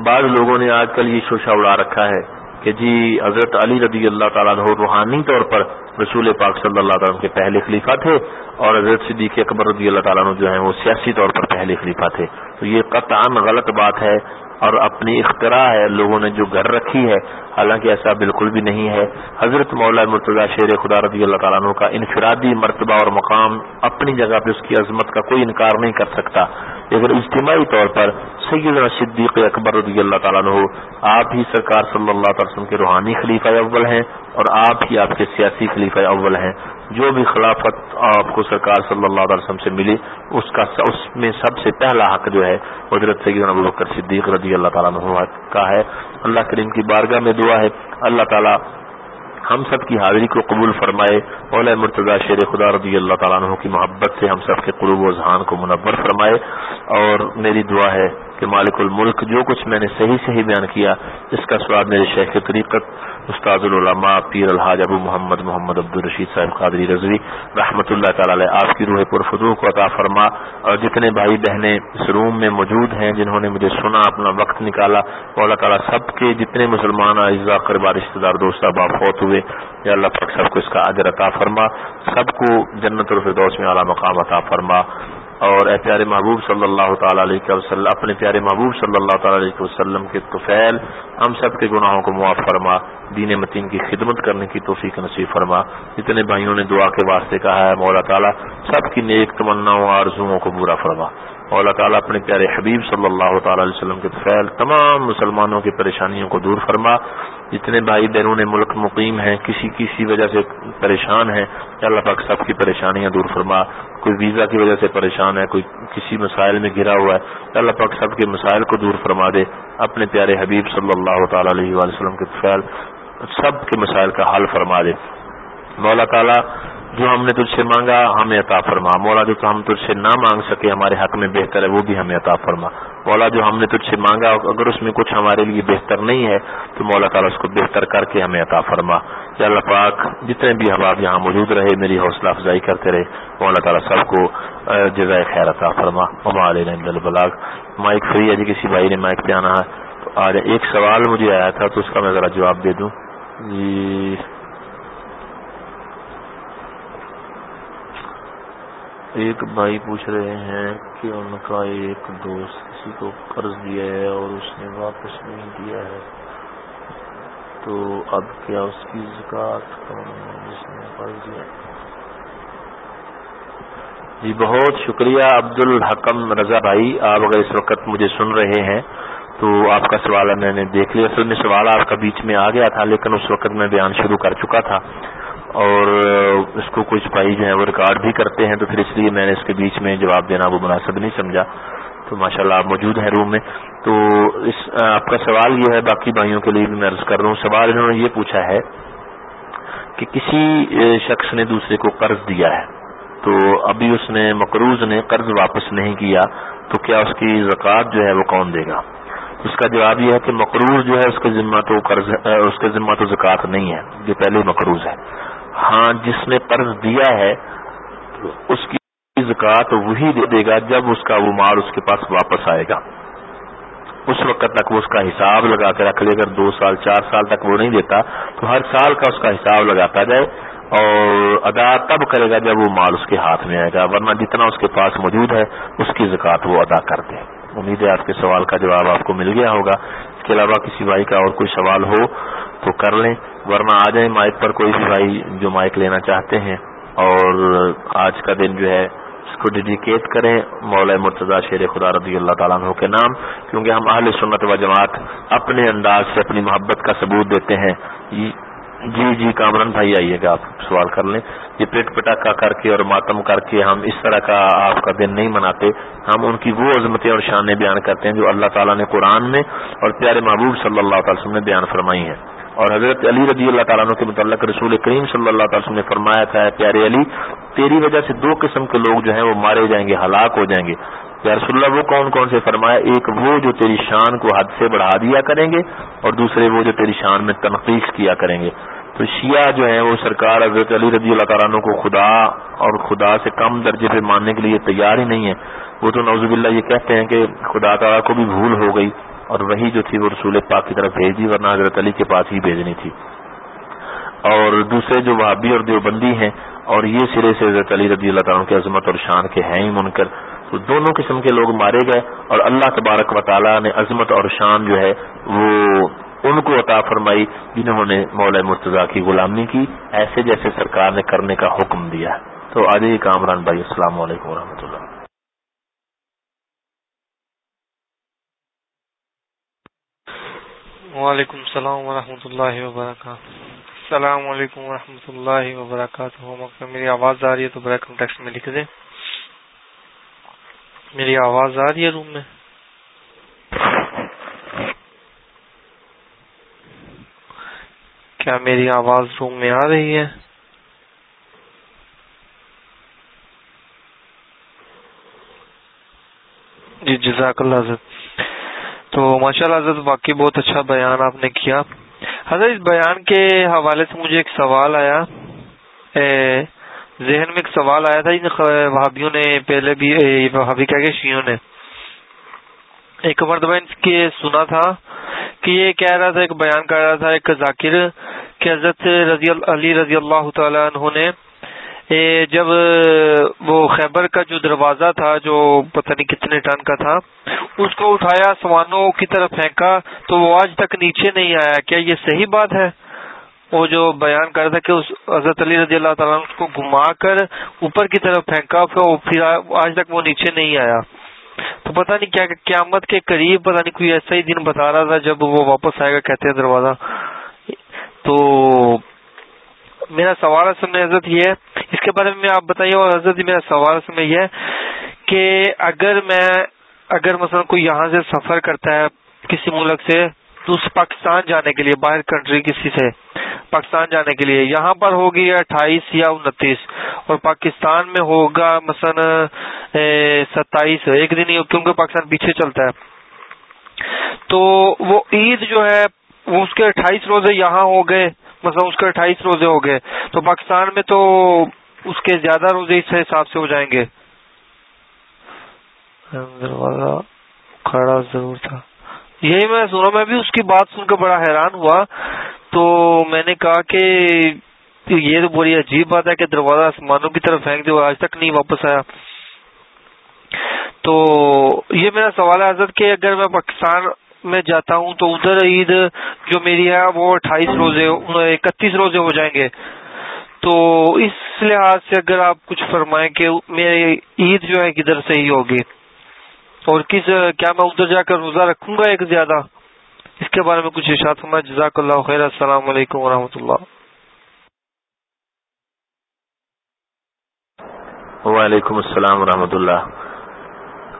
[SPEAKER 1] بعض لوگوں نے آج کل یہ شوشہ اڑا رکھا ہے۔ کہ جی حضرت علی رضی اللہ تعالیٰ عنہ روحانی طور پر رسول پاک صلی اللہ تعالیٰ کے پہلے خلیفہ تھے اور حضرت صدیق اکبر رضی اللہ تعالیٰ عنہ جو ہیں وہ سیاسی طور پر پہلے خلیفہ تھے۔ تو یہ قطعا غلط بات ہے اور اپنی اختراع ہے، لوگوں نے جو گھر رکھی ہے، حالانکہ ایسا بالکل بھی نہیں ہے۔ حضرت مولا مرتضی شیر خدا رضی اللہ تعالیٰ عنہ کا انفرادی مرتبہ اور مقام اپنی جگہ پہ اس کی عظمت کا کوئی انکار نہیں کر سکتا۔ لیکن اجتماعی طور پر سیدنا صدیق اکبر رضی اللہ تعالیٰ عنہ آپ ہی سرکار صلی اللہ تعالی وسلم کے روحانی خلیفہ اول ہیں اور آپ ہی آپ کے سیاسی خلیفہ اول ہیں۔ جو بھی خلافت آپ کو سرکار صلی اللہ علیہ وسلم سے ملی، اس کا اس میں سب سے پہلا حق جو ہے، حضرت سیدنا ابو بکر صدیق رضی اللہ تعالیٰ عنہ کا ہے۔ اللہ کریم کی بارگاہ میں دعا ہے۔ اللہ تعالیٰ ہم سب کی حاضری کو قبول فرمائے۔ مولا مرتضی شیر خدا رضی اللہ تعالیٰ عنہ کی محبت سے ہم سب کے قلوب و ذہان کو منور فرمائے۔ اور میری دعا ہے کہ مالک الملک جو کچھ میں نے صحیح صحیح بیان کیا، اس کا سواد میرے شیخ طریقت استاد العلماء پیر الحاج ابو محمد محمد عبد الرشید صاحب قادری رضوی رحمۃ اللہ تعالی آپ کی روح پرفدو کو عطا فرما اور جتنے بھائی بہنیں اس روم میں موجود ہیں جنہوں نے مجھے سنا، اپنا وقت نکالا اللہ تعالیٰ سب کے جتنے مسلمان اعزا قربا رشتے دار، دوست باپ فوت ہوئے، یا اللہ پاک سب کو اس کا اجر عطا فرما، سب کو جنت الفردوس میں اعلیٰ مقام عطا فرما۔ اور اے پیارے محبوب صلی اللہ تعالیٰ علیہ وسلم، اپنے پیارے محبوب صلی اللہ تعالیٰ علیہ وسلم کے توفیل ہم سب کے گناہوں کو معاف فرما، دین متین کی خدمت کرنے کی توفیق نصیب فرما۔ جتنے بھائیوں نے دعا کے واسطے کہا ہے، مولا تعالیٰ، سب کی نیک تمناؤں، آرزوؤں کو برا فرما۔ اللہ تعالیٰ اپنے پیارے حبیب صلی اللہ تعالی علیہ وسلم کے فیل تمام مسلمانوں کی پریشانیوں کو دور فرما۔ جتنے بھائی بیرون ملک مقیم ہیں، کسی کسی وجہ سے پریشان ہیں اللہ پاک سب کی پریشانیاں دور فرما۔ کوئی ویزا کی وجہ سے پریشان ہے، کوئی کسی مسائل میں گرا ہوا ہے اللہ پاک سب کے مسائل کو دور فرما دے۔ اپنے پیارے حبیب صلی اللہ تعالی علیہ وسلم کے فیل سب کے مسائل کا حل فرما دے۔ مولا تعالیٰ جو ہم نے تجھ سے مانگا، ہمیں عطا فرما۔ مولا جو ہم تجھ سے نہ مانگ سکے، ہمارے حق میں بہتر ہے، وہ بھی ہمیں عطا فرما۔ مولا جو ہم نے تجھ سے مانگا، اگر اس میں کچھ ہمارے لیے بہتر نہیں ہے، تو مولا تعالیٰ اس کو بہتر کر کے ہمیں عطا فرما۔ یا اللہ پاک، جتنے بھی حباب یہاں موجود رہے، میری حوصلہ افزائی کرتے رہے، مولا تعالیٰ سب کو جزائے خیر عطا فرما۔ البلاغ۔ مائک فری ہے جی کسی بھائی نے مائک پہ آنا ہے۔ آج ایک سوال مجھے آیا تھا، تو اس کا میں ذرا جواب دے دوں۔ جی۔ ایک بھائی پوچھ رہے ہیں کہ ان کا ایک دوست کسی کو قرض دیا ہے اور اس نے واپس نہیں دیا ہے۔ تو اب کیا اس کی زکات جس نے قرض دیا؟ جی بہت شکریہ عبد الحکم رضا بھائی۔ آپ اگر اس وقت مجھے سن رہے ہیں تو آپ کا سوال میں نے دیکھ لیا۔ اصل میں سوال آپ کا بیچ میں آ گیا تھا، لیکن اس وقت میں بیان شروع کر چکا تھا۔ اور اس کو کچھ بھائی جو ہیں وہ ریکارڈ بھی کرتے ہیں تو پھر اس لیے میں نے اس کے بیچ میں جواب دینا وہ مناسب نہیں سمجھا۔ تو ماشاء اللہ آپ موجود ہیں روم میں۔ تو اس آپ کا سوال یہ ہے، باقی بھائیوں کے لیے بھی میں عرض کر رہا ہوں۔ سوال انہوں نے یہ پوچھا ہے کہ کسی شخص نے دوسرے کو قرض دیا ہے، تو ابھی اس نے، مقروض نے قرض واپس نہیں کیا، تو کیا اس کی زکوٰۃ جو ہے وہ کون دے گا؟ اس کا جواب یہ ہے کہ مقروض جو ہے اس کے ذمہ تو قرض اس کے ذمہ تو زکوٰۃ نہیں ہے، یہ پہلے مقروض ہے۔ ہاں جس نے قرض دیا ہے، اس کی زکات وہی دے دے گا جب اس کا وہ مال اس کے پاس واپس آئے گا۔ اس وقت تک وہ اس کا حساب لگا کے رکھ لے، اگر دو سال، چار سال تک وہ نہیں دیتا، تو ہر سال کا اس کا حساب لگاتا جائے اور ادا تب کرے گا جب وہ مال اس کے ہاتھ میں آئے گا، ورنہ جتنا اس کے پاس موجود ہے، اس کی زکات وہ ادا کر دے۔ امید ہے آپ کے سوال کا جواب آپ کو مل گیا ہوگا۔ اس کے علاوہ کسی بھائی کا اور کوئی سوال ہو تو کر لیں۔ ورنہ آ جائیں مائک پر کوئی بھی بھائی جو مائک لینا چاہتے ہیں اور آج کا دن جو ہے اس کو ڈیڈیکیٹ کریں مولا مرتضی شیر خدا رضی اللہ تعالیٰ عنہ کے نام، کیونکہ ہم اہل سنت و جماعت اپنے انداز سے اپنی محبت کا ثبوت دیتے ہیں۔ جی جی کامران بھائی آئیے گا، آپ سوال کر لیں۔ یہ پیٹ پٹاخا کر کے اور ماتم کر کے ہم اس طرح کا آپ کا دن نہیں مناتے۔ ہم ان کی وہ عظمتیں اور شانیں بیان کرتے ہیں جو اللہ تعالیٰ نے قرآن میں اور پیارے محبوب صلی اللہ تعالی وسلم نے بیان فرمائی ہیں۔ اور حضرت علی رضی اللہ تعالیٰ عنہ کے متعلق رسول کریم صلی اللہ تعالی وسلم نے فرمایا تھا پیارے علی، تیری وجہ سے دو قسم کے لوگ جو ہیں وہ مارے جائیں گے، ہلاک ہو جائیں گے۔ یا رسول اللہ، وہ کون کون سے فرمایا، ایک وہ جو تیری شان کو حد سے بڑھا دیا کریں گے اور دوسرے وہ جو تیری شان میں تنقید کیا کریں گے۔ تو شیعہ جو ہیں، وہ سرکار حضرت علی رضی اللہ تعالیٰ عنہ کو خدا اور خدا سے کم درجے پہ ماننے کے لیے تیار ہی نہیں ہے وہ تو نوزب اللہ یہ کہتے ہیں کہ خدا تعالیٰ کو بھی بھول ہو گئی اور وہی جو تھی وہ رسول پاک کی طرف بھیج دی ورنہ حضرت علی کے پاس ہی بھیجنی تھی۔ اور دوسرے جو وہابی اور دیوبندی ہیں، اور یہ سرے سے حضرت علی رضی اللہ تعالیٰ کی عظمت اور شان کے ہیں ہی منکر۔ تو دونوں قسم کے لوگ مارے گئے اور اللہ تبارک و تعالیٰ نے عظمت اور شان جو ہے وہ ان کو عطا فرمائی جنہوں نے مولا مرتضی کی غلامی کی ایسے جیسے سرکار نے کرنے کا حکم دیا تو آج ہی کامران بھائی السلام علیکم و اللہ۔
[SPEAKER 3] وعلیکم السلام ورحمۃ اللہ وبرکاتہ۔ السلام علیکم ورحمۃ اللہ وبرکاتہ۔ میری آواز آ رہی ہے تو برائے ٹیکسٹ میں لکھ دیں۔ میری آواز آ رہی ہے روم میں؟ کیا میری آواز روم میں آ رہی ہے؟ جی جزاک اللہ حضرت۔ تو ماشاء اللہ حضرت، واقعی بہت اچھا بیان آپ نے کیا۔ حضرت، اس بیان کے حوالے سے مجھے ایک سوال آیا۔ ذہن میں ایک سوال آیا تھا، ان وہابیوں نے پہلے بھی وہابی کہہ کے شیوں نے۔ ایک مرتبہ ان کے سنا تھا کہ یہ کہہ رہا تھا، ایک بیان کر رہا تھا ایک ذاکر کہ حضرت رضی علی رضی اللہ تعالیٰ عنہ نے جب وہ خیبر کا جو دروازہ تھا، جو پتہ نہیں کتنے ٹن کا تھا، اس کو اٹھایا، سوانوں کی طرف پھینکا، تو وہ آج تک نیچے نہیں آیا۔ کیا یہ صحیح بات ہے؟ وہ جو بیان کر تھا کہ اس حضرت علی رضی اللہ تعالیٰ اس کو گھما کر اوپر کی طرف پھینکا پھر آج تک وہ نیچے نہیں آیا۔ تو پتہ نہیں کیا قیامت کے قریب پتہ نہیں کوئی ایسا ہی دن بتا رہا تھا جب وہ واپس آئے گا، کہتے ہیں دروازہ۔ تو میرا سوال اصل میں حضرت یہ ہے، اس کے بارے میں آپ بتائیے اور حضرت جی میرا سوال اصل میں یہ ہے کہ اگر میں اگر مثلا کوئی یہاں سے سفر کرتا ہے کسی ملک سے تو اس پاکستان جانے کے لیے، باہر کنٹری کسی سے، پاکستان جانے کے لیے، یہاں پر ہوگی اٹھائیس یا انتیس اور پاکستان میں ہوگا مثلا ستائیس، ایک دن ہی، کیونکہ پاکستان پیچھے چلتا ہے۔ تو وہ عید جو ہے، وہ اس کے اٹھائیس روزے یہاں ہو گئے، مثلا اس کے اٹھائیس روزے ہو گئے۔ تو پاکستان میں تو اس کے زیادہ روزے اس حساب سے ہو جائیں گے۔ دروازہ کھڑا ضرور تھا۔ یہی میں سنا، میں بھی اس کی بات سن کر بڑا حیران ہوا۔ تو میں نے کہا کہ یہ تو بڑی عجیب بات ہے کہ دروازہ آسمانوں کی طرف پھینک دے آج تک نہیں واپس آیا۔ تو یہ میرا سوال ہے حضرت کہ اگر میں پاکستان میں جاتا ہوں تو ادھر عید جو میری ہے، وہ اٹھائیس روزے، اکتیس روزے ہو جائیں گے۔ تو اس لحاظ سے اگر آپ کچھ فرمائیں کہ میری عید جو ہے کدھر سے ہی ہوگی؟ اور کس کیا میں ادھر جا کر روزہ رکھوں گا ایک زیادہ؟ اس کے بارے میں کچھ ارشاد ہوں جزاک اللہ خیر۔ السلام علیکم ورحمۃ اللہ۔
[SPEAKER 1] وعلیکم السلام ورحمۃ اللہ۔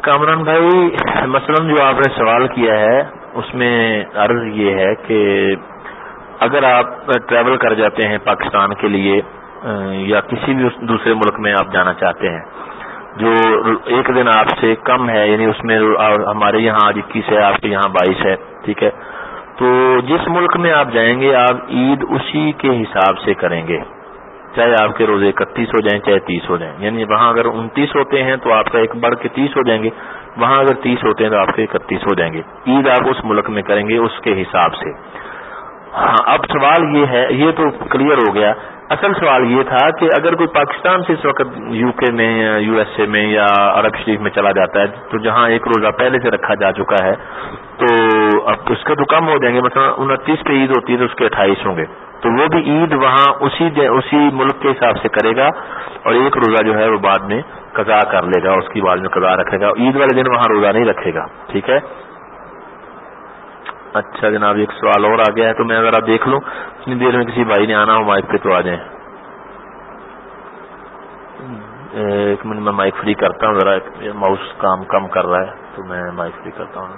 [SPEAKER 1] کامران بھائی، مثلا جو آپ نے سوال کیا ہے، اس میں عرض یہ ہے کہ اگر آپ ٹریول کر جاتے ہیں پاکستان کے لیے یا کسی بھی دوسرے ملک میں آپ جانا چاہتے ہیں جو ایک دن آپ سے کم ہے یعنی اس میں ہمارے یہاں آج اکیس ہے، آپ کے یہاں بائیس ہے، ٹھیک ہے؟ تو جس ملک میں آپ جائیں گے، آپ عید اسی کے حساب سے کریں گے۔ چاہے آپ کے روزے اکتیس ہو جائیں، چاہے تیس ہو جائیں۔ یعنی وہاں اگر انتیس ہوتے ہیں تو آپ کا ایک بڑھ کے تیس ہو جائیں گے، وہاں اگر تیس ہوتے ہیں تو آپ کے اکتیس ہو جائیں گے۔ عید آپ اس ملک میں کریں گے، اس کے حساب سے۔ ہاں اب سوال یہ ہے، یہ تو کلیئر ہو گیا اصل سوال یہ تھا کہ اگر کوئی پاکستان سے اس وقت یو کے میں یا یو ایس اے میں یا عرب شریف میں چلا جاتا ہے، تو جہاں ایک روزہ پہلے سے رکھا جا چکا ہے، تو اب اس کا تو کم ہو جائیں گے، مثلا انتیس پہ عید ہوتی ہے تو اس کے اٹھائیس ہوں گے۔ تو وہ بھی عید وہاں اسی اسی ملک کے حساب سے کرے گا اور ایک روزہ جو ہے وہ بعد میں قضا کر لے گا اس کی بعد میں قضا رکھے گا۔ عید والے دن وہاں روزہ نہیں رکھے گا، ٹھیک ہے؟ اچھا جناب، ایک سوال اور آ گیا ہے، تو میں ذرا دیکھ لوں، اتنی دیر میں کسی بھائی نے آنا ہو مائک پہ تو آ جائیں۔ ایک منٹ، میں مائک فری کرتا ہوں، ذرا ماؤس کام کم کر رہا ہے، تو میں مائک فری کرتا ہوں۔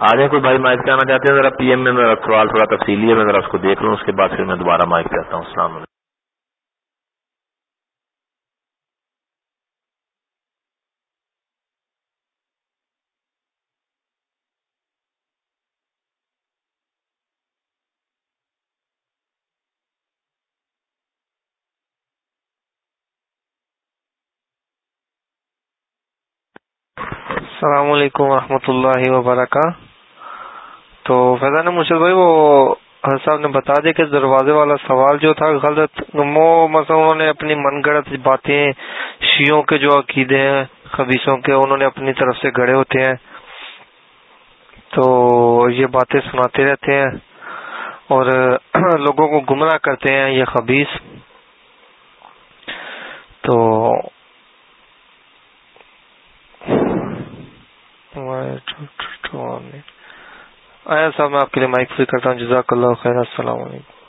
[SPEAKER 1] آ جائیں، کوئی بھائی مائک پہ آنا چاہتے ہیں؟ ذرا پی ایم میں میرا سوال تھوڑا تفصیلی ہے، میں ذرا اس کو دیکھ لوں، اس کے بعد پھر میں دوبارہ مائک پہ آتا ہوں۔ السلام علیکم۔
[SPEAKER 3] السلام علیکم ورحمۃ اللہ وبرکاتہ۔ تو فیضان مرشد بھائی، وہ صاحب نے بتا دیا کہ دروازے والا سوال جو تھا، غلط وہ مثلا انہوں نے اپنی من گڑت باتیں شیوں کے جو عقیدے ہیں، خبیصوں کے، انہوں نے اپنی طرف سے گڑے ہوتے ہیں۔ تو یہ باتیں سناتے رہتے ہیں اور لوگوں کو گمراہ کرتے ہیں یہ خبیص۔ تو آیا صاحب، میں آپ کے لیے مائک فری کرتا ہوں۔ جزاک اللہ خیر، السلام علیکم۔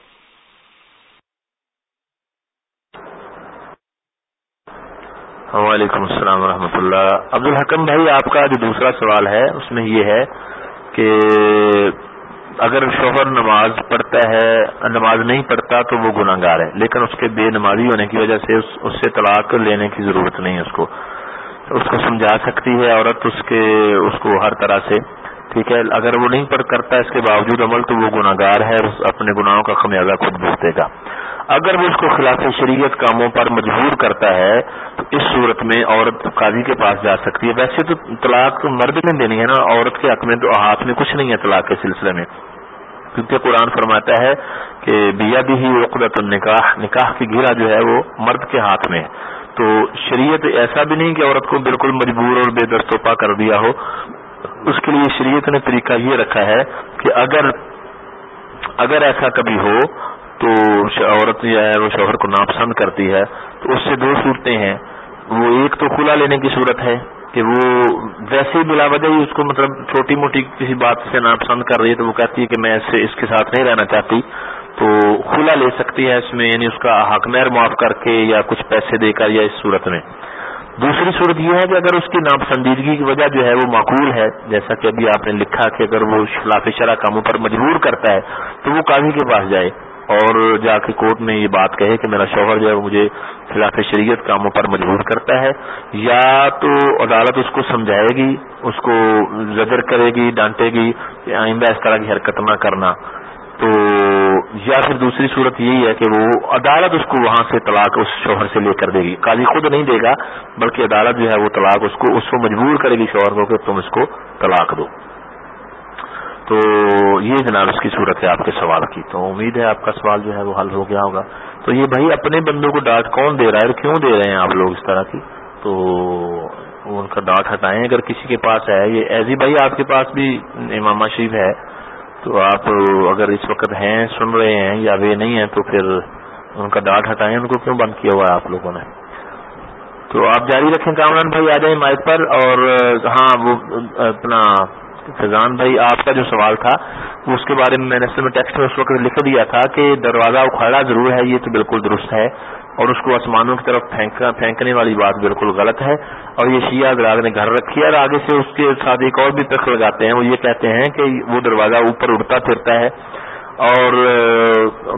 [SPEAKER 1] وعلیکم السلام ورحمۃ اللہ۔ عبد الحکم بھائی، آپ کا جو دوسرا سوال ہے، اس میں یہ ہے کہ اگر شوہر نماز پڑھتا ہے، نماز نہیں پڑھتا تو وہ گناہ گار ہے، لیکن اس کے بے نمازی ہونے کی وجہ سے اس سے طلاق لینے کی ضرورت نہیں ہے اس کو۔ اس کو سمجھا سکتی ہے، عورت اس کے، اس کو ہر طرح سے، ٹھیک ہے؟ اگر وہ نہیں پڑھ کرتا اس کے باوجود عمل تو وہ گناہ گار ہے اپنے گناہوں کا خمیازہ خود بھگتے گا۔ اگر وہ اس کو خلاف شریعت کاموں پر مجبور کرتا ہے، تو اس صورت میں عورت قاضی کے پاس جا سکتی ہے۔ ویسے تو طلاق مرد نے دینی ہے نا، عورت کے حق میں تو ہاتھ میں کچھ نہیں ہے طلاق کے سلسلے میں۔ کیونکہ قرآن فرماتا ہے کہ بیا بھی ہی عقدت النکاح، نکاح کی گرا جو ہے وہ مرد کے ہاتھ میں تو شریعت ایسا بھی نہیں کہ عورت کو بالکل مجبور اور بے دستوپا کر دیا ہو۔ اس کے لیے شریعت نے طریقہ یہ رکھا ہے کہ اگر اگر ایسا کبھی ہو تو عورت جو ہے وہ شوہر کو ناپسند کرتی ہے تو اس سے دو صورتیں ہیں۔ وہ ایک تو کھلا لینے کی صورت ہے کہ وہ ویسے ہی بلا وجہ ہی اس کو مطلب چھوٹی موٹی کسی بات سے ناپسند کر رہی ہے تو وہ کہتی ہے کہ میں اس اس کے ساتھ نہیں رہنا چاہتی۔ تو کھلا لے سکتی ہے اس میں یعنی اس کا حق مہر معاف کر کے یا کچھ پیسے دے کر یا اس صورت میں۔ دوسری صورت یہ ہے کہ اگر اس کی ناپسندیدگی کی وجہ جو ہے وہ معقول ہے، جیسا کہ ابھی آپ نے لکھا کہ اگر وہ خلاف شرح کاموں پر مجبور کرتا ہے، تو وہ قاضی کے پاس جائے۔ اور جا کے کورٹ میں یہ بات کہے کہ میرا شوہر جو ہے وہ مجھے خلاف شریعت کاموں پر مجبور کرتا ہے۔ یا تو عدالت اس کو سمجھائے گی، اس کو زجر کرے گی، ڈانٹے گی کہ آئندہ اس طرح کی حرکت نہ کرنا۔ تو یا پھر دوسری صورت یہی ہے کہ وہ عدالت اس کو وہاں سے طلاق اس شوہر سے لے کر دے گی۔ قاضی خود نہیں دے گا، بلکہ عدالت جو ہے وہ طلاق اس کو اس کو مجبور کرے گی شوہر کو کہ تم اس کو طلاق دو۔ تو یہ جناب اس کی صورت ہے آپ کے سوال کی۔ تو امید ہے آپ کا سوال جو ہے وہ حل ہو گیا ہوگا۔ تو یہ بھائی اپنے بندوں کو ڈانٹ کون دے رہا ہے اور کیوں دے رہے ہیں آپ لوگ اس طرح کی؟ تو ان کا ڈانٹ ہٹائیں۔ اگر کسی کے پاس ہے، یہ ایزی بھائی آپ کے پاس بھی امامہ شریف ہے تو آپ اگر اس وقت ہیں، سن رہے ہیں یا وہ نہیں ہیں، تو پھر ان کا ڈانٹ ہٹائیں، ان کو کیوں بند کیا ہوا ہے آپ لوگوں نے؟ تو آپ جاری رکھیں کامران بھائی، آ جائیں مائک پر اور ہاں وہ اپنا فیضان بھائی، آپ کا جو سوال تھا اس کے بارے میں میں نے اصل میں ٹیکسٹ میں اس وقت لکھ دیا تھا کہ دروازہ اکھاڑا ضرور ہے، یہ تو بالکل درست ہے۔ اور اس کو آسمانوں کی طرف پھینکنے والی بات بالکل غلط ہے اور یہ شیعہ گراگ نے گھر رکھی ہے اور آگے سے اس کے ساتھ ایک اور بھی تک لگاتے ہیں، وہ یہ کہتے ہیں کہ وہ دروازہ اوپر اڑتا پھرتا ہے اور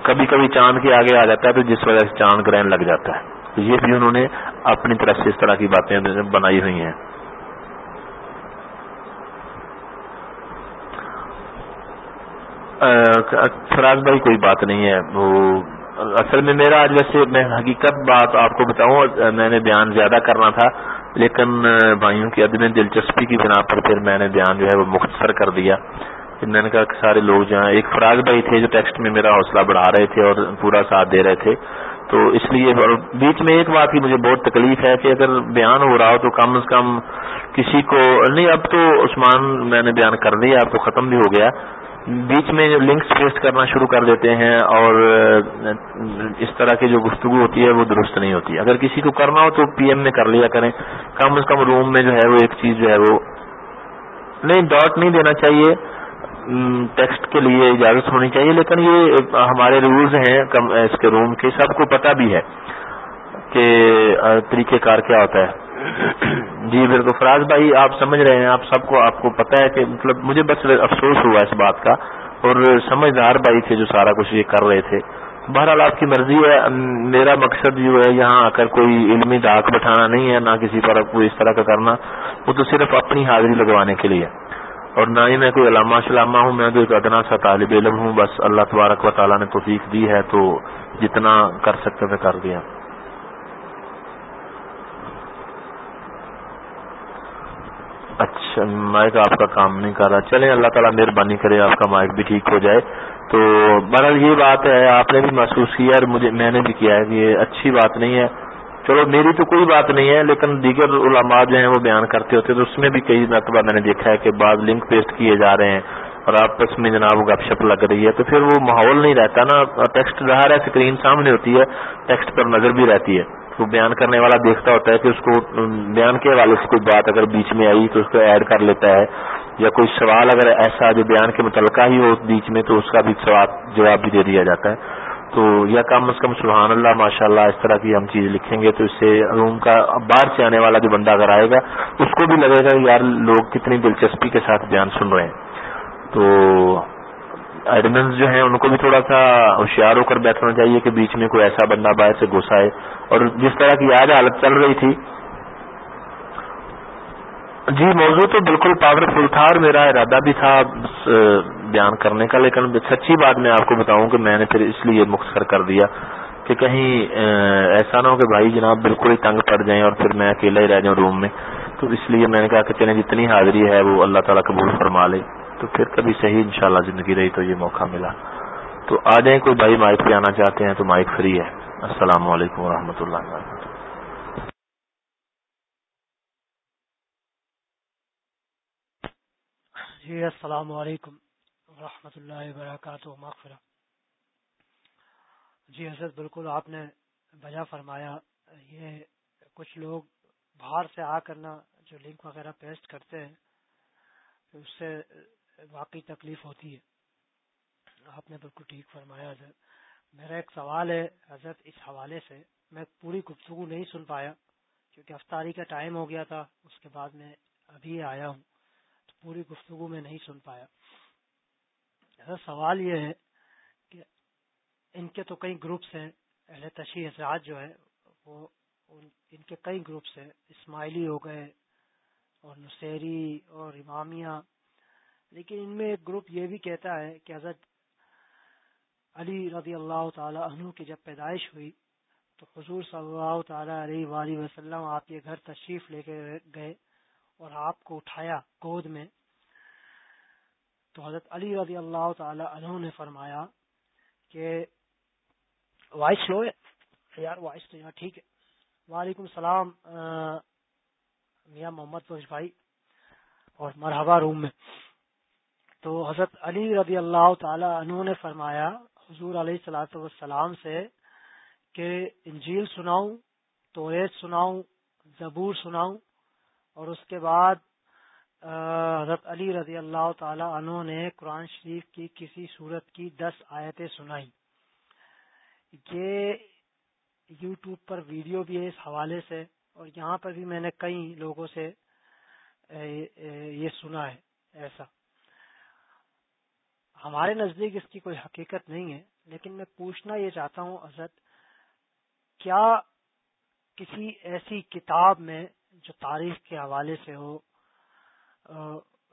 [SPEAKER 1] کبھی کبھی چاند کے آگے آ جاتا ہے تو جس وجہ سے چاند گرہن لگ جاتا ہے۔ یہ بھی انہوں نے اپنی طرف سے اس طرح کی باتیں بنائی ہوئی ہیں۔ فراز بھائی، کوئی بات نہیں ہے۔ وہ اصل میں میرا آج ویسے میں حقیقت بات آپ کو بتاؤں، میں نے بیان زیادہ کرنا تھا، لیکن بھائیوں کی عدم دلچسپی کی بنا پر پھر میں نے بیان جو ہے وہ مختصر کر دیا۔ میں نے کہا کہ سارے لوگ جہاں ایک فراز بھائی تھے جو ٹیکسٹ میں میرا حوصلہ بڑھا رہے تھے اور پورا ساتھ دے رہے تھے۔ تو اس لیے بیچ میں ایک بات کی مجھے بہت تکلیف ہے کہ اگر بیان ہو رہا ہو تو کم از کم کسی کو، نہیں، اب تو عثمان میں نے بیان کر لیا اب تو ختم بھی ہو گیا۔ بیچ میں جو لنکس پیسٹ کرنا شروع کر دیتے ہیں اور اس طرح کی جو گفتگو ہوتی ہے وہ درست نہیں ہوتی۔ اگر کسی کو کرنا ہو تو پی ایم میں کر لیا کریں۔ کم از کم روم میں جو ہے وہ ایک چیز جو ہے وہ، نہیں، ڈاٹ نہیں دینا چاہیے۔ ٹیکسٹ کے لیے اجازت ہونی چاہیے، لیکن یہ ہمارے رولز ہیں اس کے روم کے، سب کو پتہ بھی ہے کہ طریقہ کار کیا ہوتا ہے۔ جی بالکل فراز بھائی، آپ سمجھ رہے ہیں، آپ سب کو، آپ کو پتا ہے کہ مطلب مجھے بس افسوس ہوا اس بات کا اور سمجھدار بھائی تھے جو سارا کچھ یہ کر رہے تھے۔ بہرحال آپ کی مرضی ہے میرا مقصد جو ہے یہاں آ کر کوئی علمی داغ بٹھانا نہیں ہے، نہ کسی پر کوئی اس طرح کا کرنا، وہ تو صرف اپنی حاضری لگوانے کے لیے۔ اور نہ ہی میں کوئی علامہ شلامہ ہوں، میں تو ایک ادنا سا طالب علم ہوں، بس اللہ تبارک و تعالیٰ نے توفیق دی ہے تو جتنا کر سکتے تھے کر دیا۔ اچھا مائک آپ کا کام نہیں کر رہا۔ چلیں، اللہ تعالیٰ مہربانی کرے آپ کا مائک بھی ٹھیک ہو جائے۔ تو بہرحال یہ بات ہے، آپ نے بھی محسوس کیا اور مجھے، میں نے بھی کیا ہے کہ یہ اچھی بات نہیں ہے۔ چلو، میری تو کوئی بات نہیں ہے، لیکن دیگر علماء جو ہیں وہ بیان کرتے ہوتے تو اس میں بھی کئی مرتبہ میں نے دیکھا ہے کہ بعض لنک پیسٹ کیے جا رہے ہیں اور آپس میں جناب گپ شپ لگ رہی ہے۔ تو پھر وہ ماحول نہیں رہتا نا ٹیکسٹ ظاہر ہے اسکرین سامنے ہوتی ہے ٹیکسٹ پر نظر بھی رہتی ہے۔ تو بیان کرنے والا دیکھتا ہوتا ہے کہ اس کو، بیان کے حوالے سے کوئی بات اگر بیچ میں آئی تو اس کو ایڈ کر لیتا ہے، یا کوئی سوال اگر ایسا جو بیان کے متعلقہ ہی ہو بیچ میں تو اس کا بھی سوال، جواب بھی دے دیا جاتا ہے۔ تو یا کم از کم سبحان اللہ ماشاء اللہ اس طرح کی ہم چیز لکھیں گے تو اس سے روم کا باہر سے آنے والا جو بندہ اگر آئے گا، اس کو بھی لگے گا کہ یار لوگ کتنی دلچسپی کے ساتھ بیان سن رہے ہیں۔ تو ایڈمنس جو ہیں، ان کو بھی تھوڑا سا ہوشیار ہو کر بیٹھنا چاہیے کہ بیچ میں کوئی ایسا بندہ باہر سے گھسائے اور جس طرح کی آج حالت چل رہی تھی۔ جی موضوع تو بالکل پاورفل تھا اور میرا ارادہ بھی تھا بیان کرنے کا، لیکن سچی بات میں آپ کو بتاؤں کہ میں نے پھر اس لیے مختصر کر دیا کہ کہیں ایسا نہ ہو کہ بھائی جناب بالکل ہی تنگ پڑ جائیں اور پھر میں اکیلا ہی رہ جاؤں روم میں۔ تو اس لیے میں نے کہا کہ چلیں، جتنی حاضری ہے وہ اللہ تعالیٰ قبول فرما لے۔ تو پھر کبھی صحیح انشاءاللہ زندگی رہی تو یہ موقع ملا۔ تو آ جائیں، کوئی بھائی مائک پہ آنا چاہتے ہیں تو مائک فری ہے۔ السلام علیکم ورحمۃ اللہ وبرکاتہ۔
[SPEAKER 4] جی السلام علیکم ورحمۃ اللہ وبرکاتہ، مغفرہ۔ جی حضرت، بالکل آپ نے بجا فرمایا، یہ کچھ لوگ باہر سے آ کرنا جو لنک وغیرہ پیسٹ کرتے ہیں، اس سے واقعی تکلیف ہوتی ہے۔ آپ نے بالکل ٹھیک فرمایا، حضرت۔ میرا ایک سوال ہے، حضرت، اس حوالے سے میں پوری گفتگو نہیں سن پایا، کیونکہ افطاری کا ٹائم ہو گیا تھا، اس کے بعد میں ابھی آیا ہوں، تو پوری گفتگو میں نہیں سن پایا۔ حضرت، سوال یہ ہے کہ ان کے تو کئی گروپس ہیں، اہل تشیح حضرات جو ہے وہ ان کے کئی گروپس ہیں، اسماعیلی ہو گئے اور نصیری اور امامیہ۔ لیکن ان میں ایک گروپ یہ بھی کہتا ہے کہ حضرت علی رضی اللہ تعالی عنہ کی جب پیدائش ہوئی تو حضور صلی اللہ تعالی علیہ وآلہ وسلم آپ کے گھر تشریف لے کے گئے اور آپ کو اٹھایا گود میں۔ تو حضرت علی رضی اللہ تعالی عنہ نے فرمایا کہ وائس لو ہے یار، وائس تو یار ٹھیک ہے۔ وعلیکم السلام میاں محمد فوج بھائی اور مرحبا روم میں۔ تو حضرت علی رضی اللہ تعالی عنہ نے فرمایا، حضور علیہ السلاۃ والسلام سے کہ انجیل سناؤں توریت سناؤں، زبور سناؤں۔ اور اس کے بعد حضرت علی رضی اللہ تعالی عنہ نے قرآن شریف کی کسی صورت کی دس آیتیں سنائی یہ یوٹیوب پر ویڈیو بھی ہے اس حوالے سے، اور یہاں پر بھی میں نے کئی لوگوں سے یہ سنا ہے، ایسا۔ ہمارے نزدیک اس کی کوئی حقیقت نہیں ہے، لیکن میں پوچھنا یہ چاہتا ہوں حضرت، کیا کسی ایسی کتاب میں جو تاریخ کے حوالے سے ہو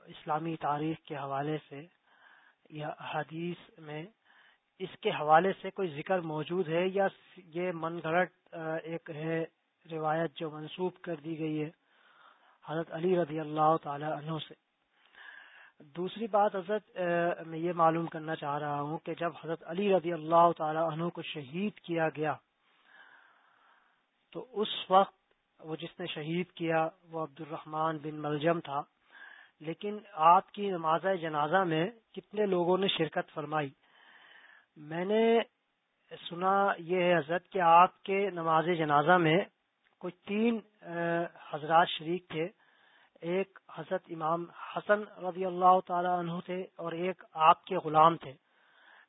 [SPEAKER 4] اسلامی تاریخ کے حوالے سے یا حدیث میں اس کے حوالے سے کوئی ذکر موجود ہے یا یہ من گھڑٹ ایک ہے روایت جو منسوب کر دی گئی ہے حضرت علی رضی اللہ تعالی عنہ سے؟ دوسری بات حضرت میں یہ معلوم کرنا چاہ رہا ہوں کہ جب حضرت علی رضی اللہ تعالی عنہ کو شہید کیا گیا، تو اس وقت وہ جس نے شہید کیا وہ عبد الرحمان بن ملجم تھا۔ لیکن آپ کی نماز جنازہ میں کتنے لوگوں نے شرکت فرمائی؟ میں نے سنا یہ ہے حضرت کہ آپ کے نماز جنازہ میں کچھ تین حضرات شریک تھے۔ ایک حضرت امام حسن رضی اللہ تعالی عنہ تھے اور ایک آپ کے غلام تھے۔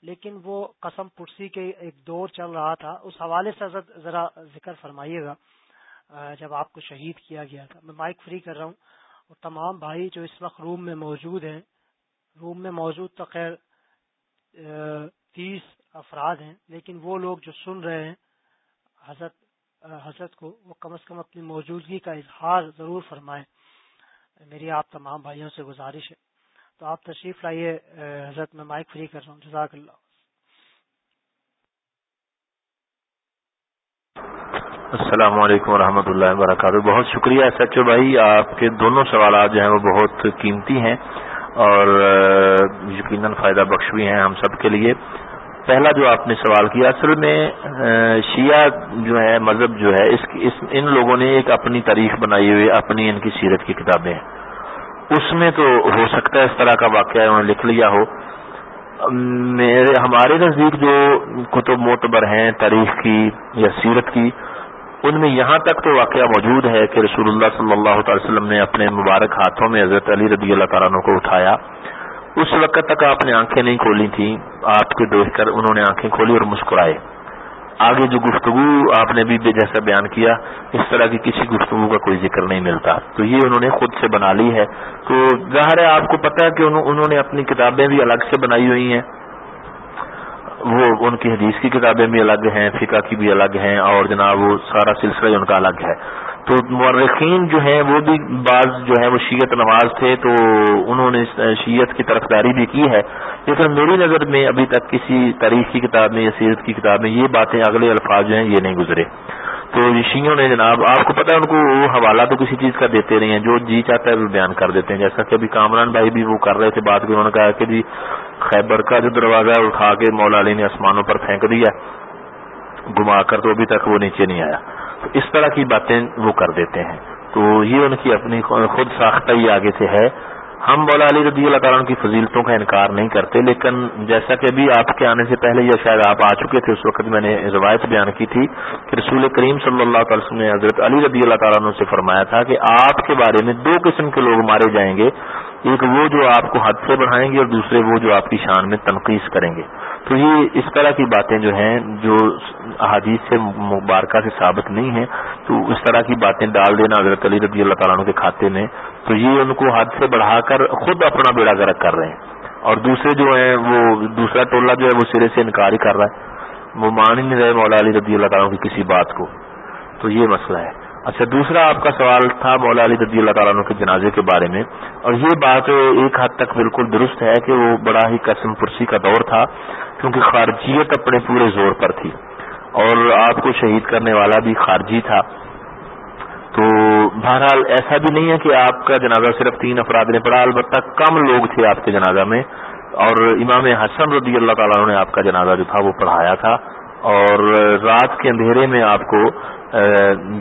[SPEAKER 4] لیکن وہ قسم پرسی کے ایک دور چل رہا تھا۔ اس حوالے سے حضرت ذرا ذکر فرمائیے گا۔ جب آپ کو شہید کیا گیا تھا۔ میں مائک فری کر رہا ہوں۔ اور تمام بھائی جو اس وقت روم میں موجود ہیں، روم میں موجود تو خیر تیس افراد ہیں، لیکن وہ لوگ جو سن رہے ہیں، حضرت حضرت کو وہ کم از کم اپنی موجودگی کا اظہار ضرور فرمائیں۔ میری آپ تمام بھائیوں سے گزارش ہے۔ تو آپ تشریف لائیے حضرت، میں مائک فری کر رہا ہوں۔ جزاک اللہ۔
[SPEAKER 1] السلام علیکم ورحمۃ اللہ وبرکاتہ۔ بہت شکریہ سچو بھائی، آپ کے دونوں سوالات جو ہیں وہ بہت قیمتی ہیں اور یقیناً فائدہ بخش بھی ہیں ہم سب کے لیے۔ پہلا جو آپ نے سوال کیا، اصل میں شیعہ جو ہے، مذہب جو ہے، اس اس، ان لوگوں نے ایک اپنی تاریخ بنائی ہوئی، اپنی ان کی سیرت کی کتابیں۔ اس میں تو ہو سکتا ہے اس طرح کا واقعہ انہوں نے لکھ لیا ہو۔ میرے، ہمارے نزدیک جو کتب معتبر ہیں، تاریخ کی یا سیرت کی، ان میں یہاں تک تو واقعہ موجود ہے کہ رسول اللہ صلی اللہ تعالی وسلم نے اپنے مبارک ہاتھوں میں حضرت علی رضی اللہ تعالیٰ کو اٹھایا۔ اس وقت تک آپ نے آنکھیں نہیں کھولی تھیں، آپ کے دیکھ کر انہوں نے آنکھیں کھولی اور مسکرائے۔ آگے جو گفتگو آپ نے بھی جیسا بیان کیا، اس طرح کی کسی گفتگو کا کوئی ذکر نہیں ملتا۔ تو یہ انہوں نے خود سے بنا لی ہے۔ تو ظاہر ہے آپ کو پتا ہے کہ انہوں نے اپنی کتابیں بھی الگ سے بنائی ہوئی ہیں۔ وہ ان کی حدیث کی کتابیں بھی الگ ہیں، فقہ کی بھی الگ ہیں اور جناب وہ سارا سلسلہ ان کا الگ ہے۔ تو مورخین جو ہیں وہ بھی بعض جو ہے وہ شیت نواز تھے، تو انہوں نے شیت کی طرف داری بھی کی ہے۔ لیکن میری نظر میں ابھی تک کسی تاریخ کی کتاب میں یا سیرت کی کتاب میں یہ باتیں اگلے الفاظ جو ہیں یہ نہیں گزرے۔ تو شیوں نے جناب، آپ کو پتا ہے ان کو وہ حوالہ تو کسی چیز کا دیتے نہیں ہیں۔ جو جی چاہتا ہے وہ بیان کر دیتے ہیں۔ جیسا کہ ابھی کامران بھائی بھی وہ کر رہے تھے بات انہوں نے کہا کہ جی خیبر کا جو دروازہ ہے، اٹھا کے مولا علی نے آسمانوں پر پھینک دیا۔ گما کر تو ابھی تک وہ نیچے نہیں آیا۔ اس طرح کی باتیں وہ کر دیتے ہیں۔ تو یہ ان کی اپنی خود ساختہ ہی آگے سے ہے۔ ہم مولا علی رضی اللہ تعالیٰ کی فضیلتوں کا انکار نہیں کرتے، لیکن جیسا کہ ابھی آپ کے آنے سے پہلے یا شاید آپ آ چکے تھے، اس وقت میں نے روایت بیان کی تھی کہ رسول کریم صلی اللہ تعالی وسلم نے حضرت علی رضی اللہ تعالیٰ سے فرمایا تھا کہ آپ کے بارے میں دو قسم کے لوگ مارے جائیں گے۔ ایک وہ جو آپ کو حد سے بڑھائیں گے اور دوسرے وہ جو آپ کی شان میں تنقید کریں گے۔ تو یہ اس طرح کی باتیں جو ہیں، جو احادیث سے مبارکہ سے ثابت نہیں ہیں، تو اس طرح کی باتیں ڈال دینا حضرت علی رضی اللہ تعالیٰ کے کھاتے میں، تو یہ ان کو حد سے بڑھا کر خود اپنا بیڑا گرک کر رہے ہیں۔ اور دوسرے جو ہیں، وہ دوسرا ٹولہ جو ہے، وہ سرے سے انکار ہی کر رہا ہے۔ وہ مان ہی نہیں رہے مولا علی رضی اللہ تعالیٰ کی کسی بات کو۔ تو یہ مسئلہ ہے۔ اچھا دوسرا آپ کا سوال تھا مولا علی رضی اللہ تعالیٰ کے جنازے کے بارے میں، اور یہ بات ایک حد تک بالکل درست ہے کہ وہ بڑا ہی قسم پرسی کا دور تھا، کیونکہ خارجیت اپنے پورے زور پر تھی، اور آپ کو شہید کرنے والا بھی خارجی تھا۔ تو بہرحال ایسا بھی نہیں ہے کہ آپ کا جنازہ صرف تین افراد نے پڑھا، البتہ کم لوگ تھے آپ کے جنازہ میں، اور امام حسن رضی اللہ تعالیٰ نے آپ کا جنازہ جو تھا وہ پڑھایا تھا، اور رات کے اندھیرے میں آپ کو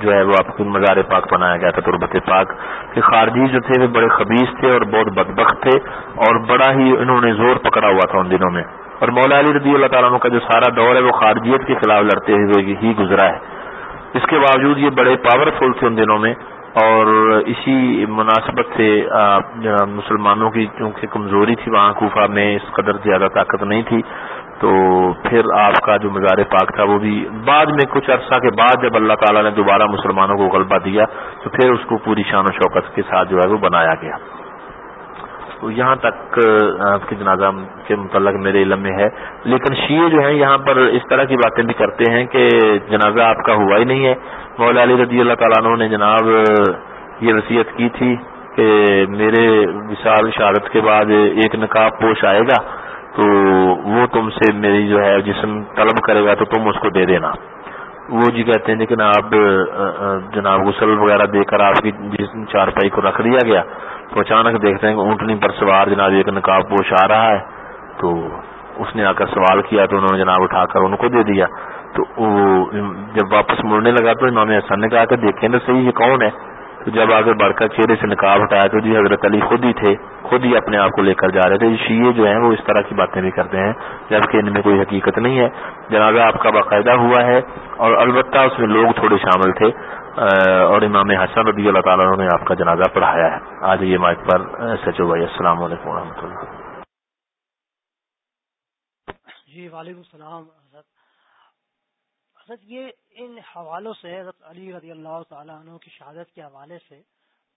[SPEAKER 1] جو ہے وہ آپ کو مزار پاک بنایا گیا تھا، تربت پاک، کہ خارجی جو تھے وہ بڑے خبیص تھے اور بہت بدبخت تھے اور بڑا ہی انہوں نے زور پکڑا ہوا تھا ان دنوں میں۔ اور مولا علی رضی اللہ تعالیٰ کا جو سارا دور ہے وہ خارجیت کے خلاف لڑتے ہوئے ہی گزرا ہے۔ اس کے باوجود یہ بڑے پاورفل تھے ان دنوں میں اور اسی مناسبت سے مسلمانوں کی چونکہ کمزوری تھی، وہاں کوفہ میں اس قدر زیادہ طاقت نہیں تھی۔ تو پھر آپ کا جو مزار پاک تھا وہ بھی بعد میں کچھ عرصہ کے بعد جب اللہ تعالیٰ نے دوبارہ مسلمانوں کو غلبہ دیا، تو پھر اس کو پوری شان و شوکت کے ساتھ جو ہے وہ بنایا گیا۔ تو یہاں تک آپ کے جنازہ کے متعلق میرے علم میں ہے۔ لیکن شیعہ جو ہیں، یہاں پر اس طرح کی باتیں بھی کرتے ہیں کہ جنازہ آپ کا ہوا ہی نہیں ہے۔ مولا علی رضی اللہ تعالیٰ عنہ نے جناب یہ وصیت کی تھی کہ میرے وشال شہادت کے بعد ایک نقاب پوش آئے گا۔ تو وہ تم سے میری جو ہے جسم طلب کرے گا تو تم اس کو دے دینا۔ وہ جی کہتے ہیں لیکن آپ جناب غسل وغیرہ دے کر آپ کی جسم چارپائی کو رکھ دیا گیا۔ تو اچانک دیکھتے ہیں کہ اونٹنی پر سوار جناب ایک نقاب پوش آ رہا ہے۔ تو اس نے آ کر سوال کیا تو انہوں نے جناب اٹھا کر ان کو دے دیا۔ تو جب واپس مڑنے لگا تو انہوں نے حسن نے کہا کہ دیکھیں تو صحیح یہ کون ہے۔ تو جب آگے بڑھ کر چہرے سے نکاب ہٹایا تو جی حضرت علی خود ہی تھے، خود ہی اپنے آپ کو لے کر جا رہے تھے۔ شیعہ جو ہیں وہ اس طرح کی باتیں بھی کرتے ہیں، جبکہ ان میں کوئی حقیقت نہیں ہے۔ جنازہ آپ کا باقاعدہ ہوا ہے اور البتہ اس میں لوگ تھوڑے شامل تھے۔ اور امام حسن رضی اللہ تعالیٰ نے آپ کا جنازہ پڑھایا ہے۔ آج یہ مائک پر سچو بھائی، السلام علیکم و رحمۃ اللہ۔
[SPEAKER 4] جی وعلیکم السلام، حضرت۔ حضرت، یہ ان حوالوں سے حضرت علی رضی اللہ تعالیٰ عنہ کی شہادت کے حوالے سے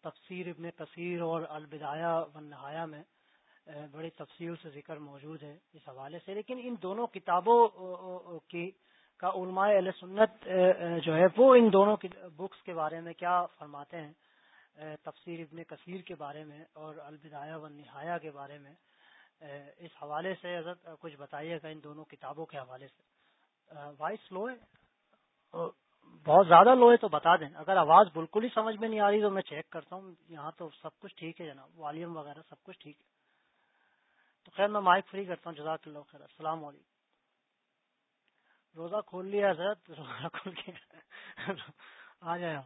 [SPEAKER 4] تفسیر ابن کثیر اور البدایہ و نہایا میں بڑی تفصیل سے ذکر موجود ہے اس حوالے سے۔ لیکن ان دونوں کتابوں کی، کا علماء علیہ سنت جو ہے وہ ان دونوں بکس کے بارے میں کیا فرماتے ہیں؟ تفسیر ابن کثیر کے بارے میں اور البدایہ و نہایا کے بارے میں۔ اس حوالے سے حضرت کچھ بتائیے گا ان دونوں کتابوں کے حوالے سے۔ وائس لو ہے۔ بہت زیادہ لو ہے تو بتا دیں۔ اگر آواز بالکل ہی سمجھ میں نہیں آ رہی تو میں چیک کرتا ہوں۔ یہاں تو سب کچھ ٹھیک ہے جناب۔ والیوم وغیرہ سب کچھ ٹھیک ہے۔ تو خیر میں مائک فری کرتا ہوں۔ جزاک اللہ خیر۔ السلام علیکم۔ روزہ کھول لیا حضرت۔ روزہ کھول کے۔ آ جائے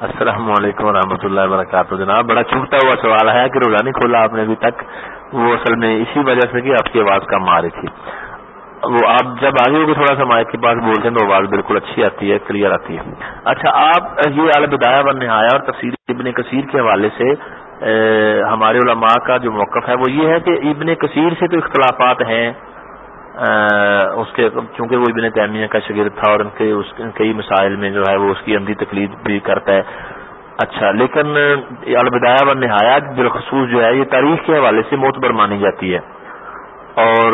[SPEAKER 1] السلام علیکم ورحمۃ اللہ وبرکاتہ۔ جناب، بڑا چھوٹا ہوا سوال ہے کہ روزہ نہیں کھولا آپ نے ابھی تک؟ وہ اصل میں اسی وجہ سے کہ آپ کی آواز کم آ رہی تھی۔ وہ آپ جب آگے ہوگی تھوڑا سا مائک کے پاس بولتے ہیں تو آواز بالکل اچھی آتی ہے کلیئر آتی ہے۔ اچھا آپ یہ البدایا بن نہایا اور تفصیل ابن کثیر کے حوالے سے ہمارے علماء کا جو موقف ہے وہ یہ ہے کہ ابن کثیر سے تو اختلافات ہیں اس کے، چونکہ وہ ابن تیمیہ کا شگرد تھا اور ان کے، اس کئی مسائل میں جو ہے وہ اس کی اندھی تکلیف بھی کرتا ہے۔ اچھا لیکن البدایا و نہایا بالخصوص جو ہے یہ تاریخ کے حوالے سے معتبر مانی جاتی ہے۔ اور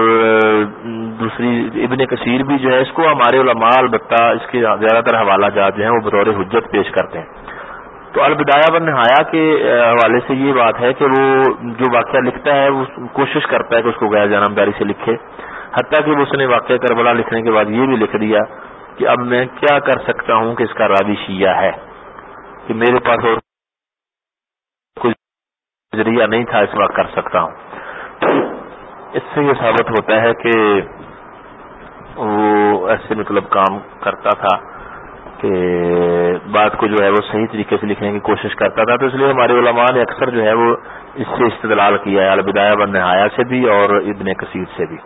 [SPEAKER 1] دوسری ابن کثیر بھی جو ہے، اس کو ہمارے علماء البتہ اس کے زیادہ تر حوالہ جات جو ہیں وہ بطور حجت پیش کرتے ہیں۔ تو البدایا بن نہایا کے حوالے سے یہ بات ہے کہ وہ جو واقعہ لکھتا ہے، وہ کوشش کرتا ہے کہ اس کو غیر جانب داری سے لکھے۔ حتیٰ کہ اس نے واقعہ کربلا لکھنے کے بعد یہ بھی لکھ دیا کہ اب میں کیا کر سکتا ہوں کہ اس کا راوی شیعہ ہے۔ کہ میرے پاس اور کوئی ذریعہ نہیں تھا اس وقت کر سکتا ہوں۔ اس سے یہ ثابت ہوتا ہے کہ وہ ایسے مطلب کام کرتا تھا کہ بات کو جو ہے وہ صحیح طریقے سے لکھنے کی کوشش کرتا تھا، تو اس لیے ہمارے علماء نے اکثر جو ہے وہ اس سے استدلال کیا ہے، البدایہ بن نہایا سے بھی اور ابن کثیر سے بھی۔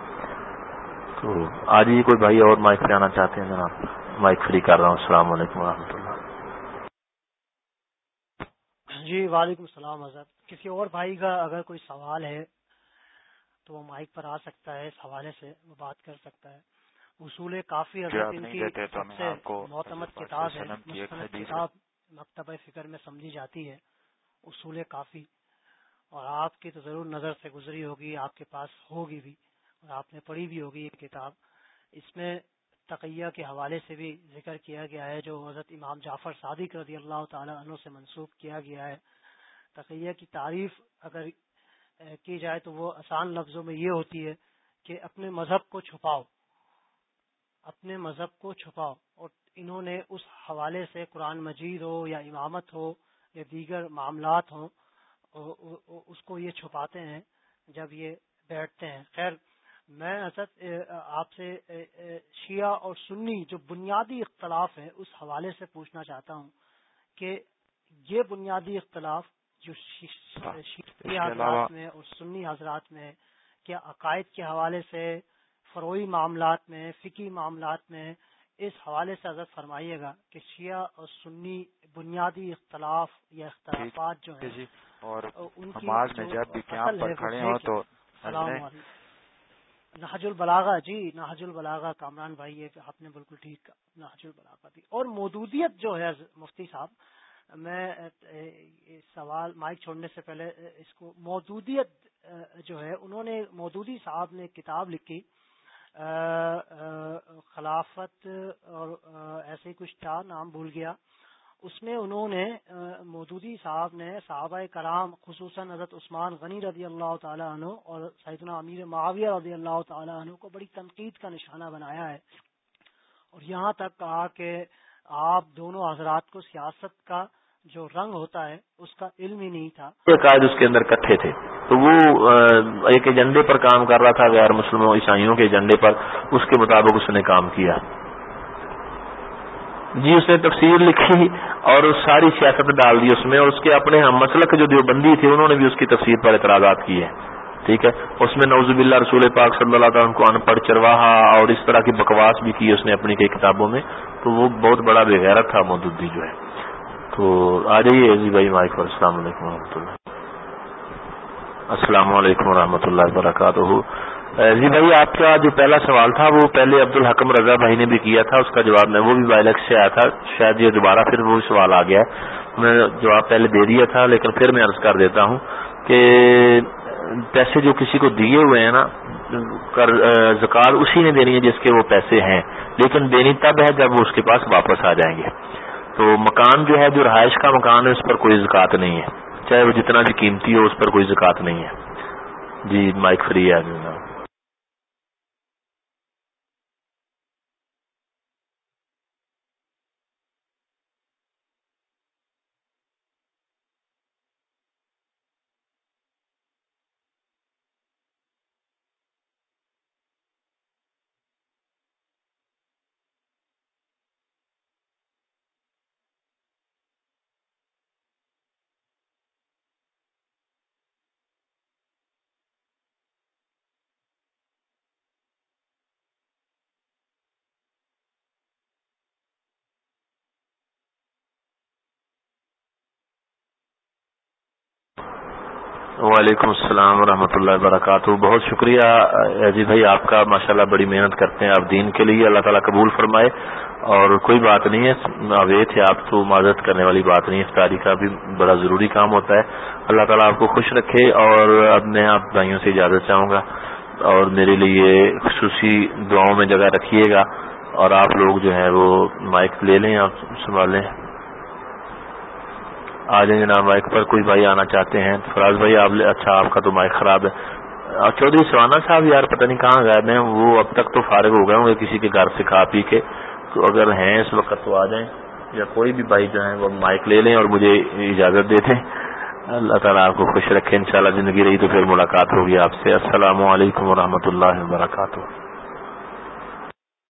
[SPEAKER 1] تو آج ہی کوئی بھائی اور مائک پہ آنا چاہتے ہیں جناب؟ مائک فری کر رہا ہوں۔ السلام علیکم و اللہ۔
[SPEAKER 4] جی وعلیکم السلام حضرت۔ کسی اور بھائی کا اگر کوئی سوال ہے تو وہ مائک پر آ سکتا ہے اس حوالے سے وہ بات کر سکتا ہے۔ اصول کافی حضرت ان کی سب سے معتمد کتاب ہے۔ کتاب مکتبہ فکر میں سمجھی جاتی ہے۔ اصول کافی۔ اور آپ کی تو ضرور نظر سے گزری ہوگی آپ کے پاس ہوگی بھی اور آپ نے پڑھی بھی ہوگی یہ کتاب۔ اس میں تقیہ کے حوالے سے بھی ذکر کیا گیا ہے جو حضرت امام جعفر صادق رضی اللہ تعالی عنہ سے منسوخ کیا گیا ہے۔ تقیہ کی تعریف اگر کی جائے تو وہ آسان لفظوں میں یہ ہوتی ہے کہ اپنے مذہب کو چھپاؤ، اپنے مذہب کو چھپاؤ، اور انہوں نے اس حوالے سے قرآن مجید ہو یا امامت ہو یا دیگر معاملات ہوں اس کو یہ چھپاتے ہیں جب یہ بیٹھتے ہیں۔ خیر، میں حضرت آپ سے شیعہ اور سنی جو بنیادی اختلاف ہے اس حوالے سے پوچھنا چاہتا ہوں کہ یہ بنیادی اختلاف جو شیعہ حضرات میں اور سنی حضرات میں کیا عقائد کے حوالے سے فروئی معاملات میں فکی معاملات میں اس حوالے سے حضرت فرمائیے گا کہ شیعہ اور سنی بنیادی اختلاف یا اختلافات جو ہیں جی، اور ان کی جب بھی کھڑے ہوں تو نہج البلاغا جی نہج البلاغا کامران بھائی یہ آپ نے بالکل ٹھیک نہج البلاغا بھی۔ اور مودودیت جو ہے مفتی صاحب میں سوال مائک چھوڑنے سے پہلے اس کو مودودیت جو ہے، انہوں نے مودودی صاحب نے کتاب لکھی خلافت اور ایسے کچھ تھا، نام بھول گیا، اس میں انہوں نے مودودی صاحب نے، صحابہ کرام، خصوصاً حضرت عثمان غنی رضی اللہ تعالیٰ عنہ اور سیدنا امیر معاویہ رضی اللہ تعالیٰ عنہ کو بڑی تنقید کا نشانہ بنایا ہے، اور یہاں تک کہا کہ آپ دونوں حضرات کو سیاست کا جو رنگ ہوتا ہے، اس کا علم ہی نہیں تھا۔
[SPEAKER 1] قائد اس کے اندر کٹھے تھے۔ تو وہ ایک ایجنڈے پر کام کر رہا تھا غیر مسلموں، عیسائیوں کے ایجنڈے پر۔ اس کے مطابق اس نے کام کیا۔ جی اس نے تفسیر لکھی اور ساری سیاست ڈال دی اس میں۔ اور اس کے اپنے ہم مسلک جو دیوبندی تھے، انہوں نے بھی اس کی تفسیر پر اعتراضات کیے۔ ٹھیک ہے؟ اس میں نوزب اللہ رسول پاک صلی اللہ تعالیٰ کو ان پڑھ چرواہا اور اس طرح کی بکواس بھی کی اس نے اپنی کئی کتابوں میں۔ تو وہ بہت بڑا بغیرت تھا مودودی جو ہے۔ تو آ جائیے جی بھائی، مائک پر۔ السلام علیکم و رحمۃ اللہ۔ السلام علیکم و رحمۃ اللہ وبرکاتہ۔ جی بھائی، آپ کا جو پہلا سوال تھا، وہ پہلے عبد الحکم رضا بھائی نے بھی کیا تھا۔ اس کا جواب میں وہ بھی بائلک سے آیا تھا۔ شاید یہ دوبارہ پھر وہ سوال آ گیا۔ ہے میں جواب پہلے دے دیا تھا، لیکن پھر میں عرض کر دیتا ہوں کہ پیسے جو کسی کو دیے ہوئے ہیں نا زکات اسی نے دینی ہے جس کے وہ پیسے ہیں۔ لیکن دینی تب ہے جب وہ اس کے پاس واپس آ جائیں گے۔ تو مکان جو ہے، جو رہائش کا مکان ہے، اس پر کوئی زکات نہیں ہے۔ چاہے وہ جتنا بھی قیمتی ہو، اس پر کوئی زکات نہیں ہے۔ جی مائک فری ہے۔ وعلیکم السلام ورحمۃ اللہ وبرکاتہ۔ بہت شکریہ، عزیز بھائی، آپ کا ماشاءاللہ بڑی محنت کرتے ہیں آپ دین کے لیے، اللہ تعالیٰ قبول فرمائے۔ اور کوئی بات نہیں ہے اوے تھے، آپ تو معذرت کرنے والی بات نہیں افطاری کا بھی بڑا ضروری کام ہوتا ہے۔ اللہ تعالیٰ آپ کو خوش رکھے اور اب میں آپ بھائیوں سے اجازت چاہوں گا۔ اور میرے لیے خصوصی دعاؤں میں جگہ رکھیے گا۔ اور آپ لوگ جو ہے وہ مائک لے لیں، آپ سنبھالیں آ جائیں جناب مائک پر، کوئی بھائی آنا چاہتے ہیں؟ فراز بھائی، آپ اچھا آپ کا تو مائک خراب ہے۔ چودھری سوانا صاحب، یار پتہ نہیں کہاں گئے ہیں۔ وہ اب تک تو فارغ ہو گئے ہوں گے کسی کے گھر سے کھا پی کے۔ تو اگر ہیں اس وقت تو آ جائیں۔ یا کوئی بھی بھائی جو ہیں، وہ مائک لے لیں اور مجھے اجازت دے دیں۔ اللہ تعالیٰ آپ کو خوش رکھے۔ انشاءاللہ زندگی رہی تو پھر ملاقات ہوگی آپ سے۔ السلام علیکم ورحمۃ اللہ وبرکاتہ۔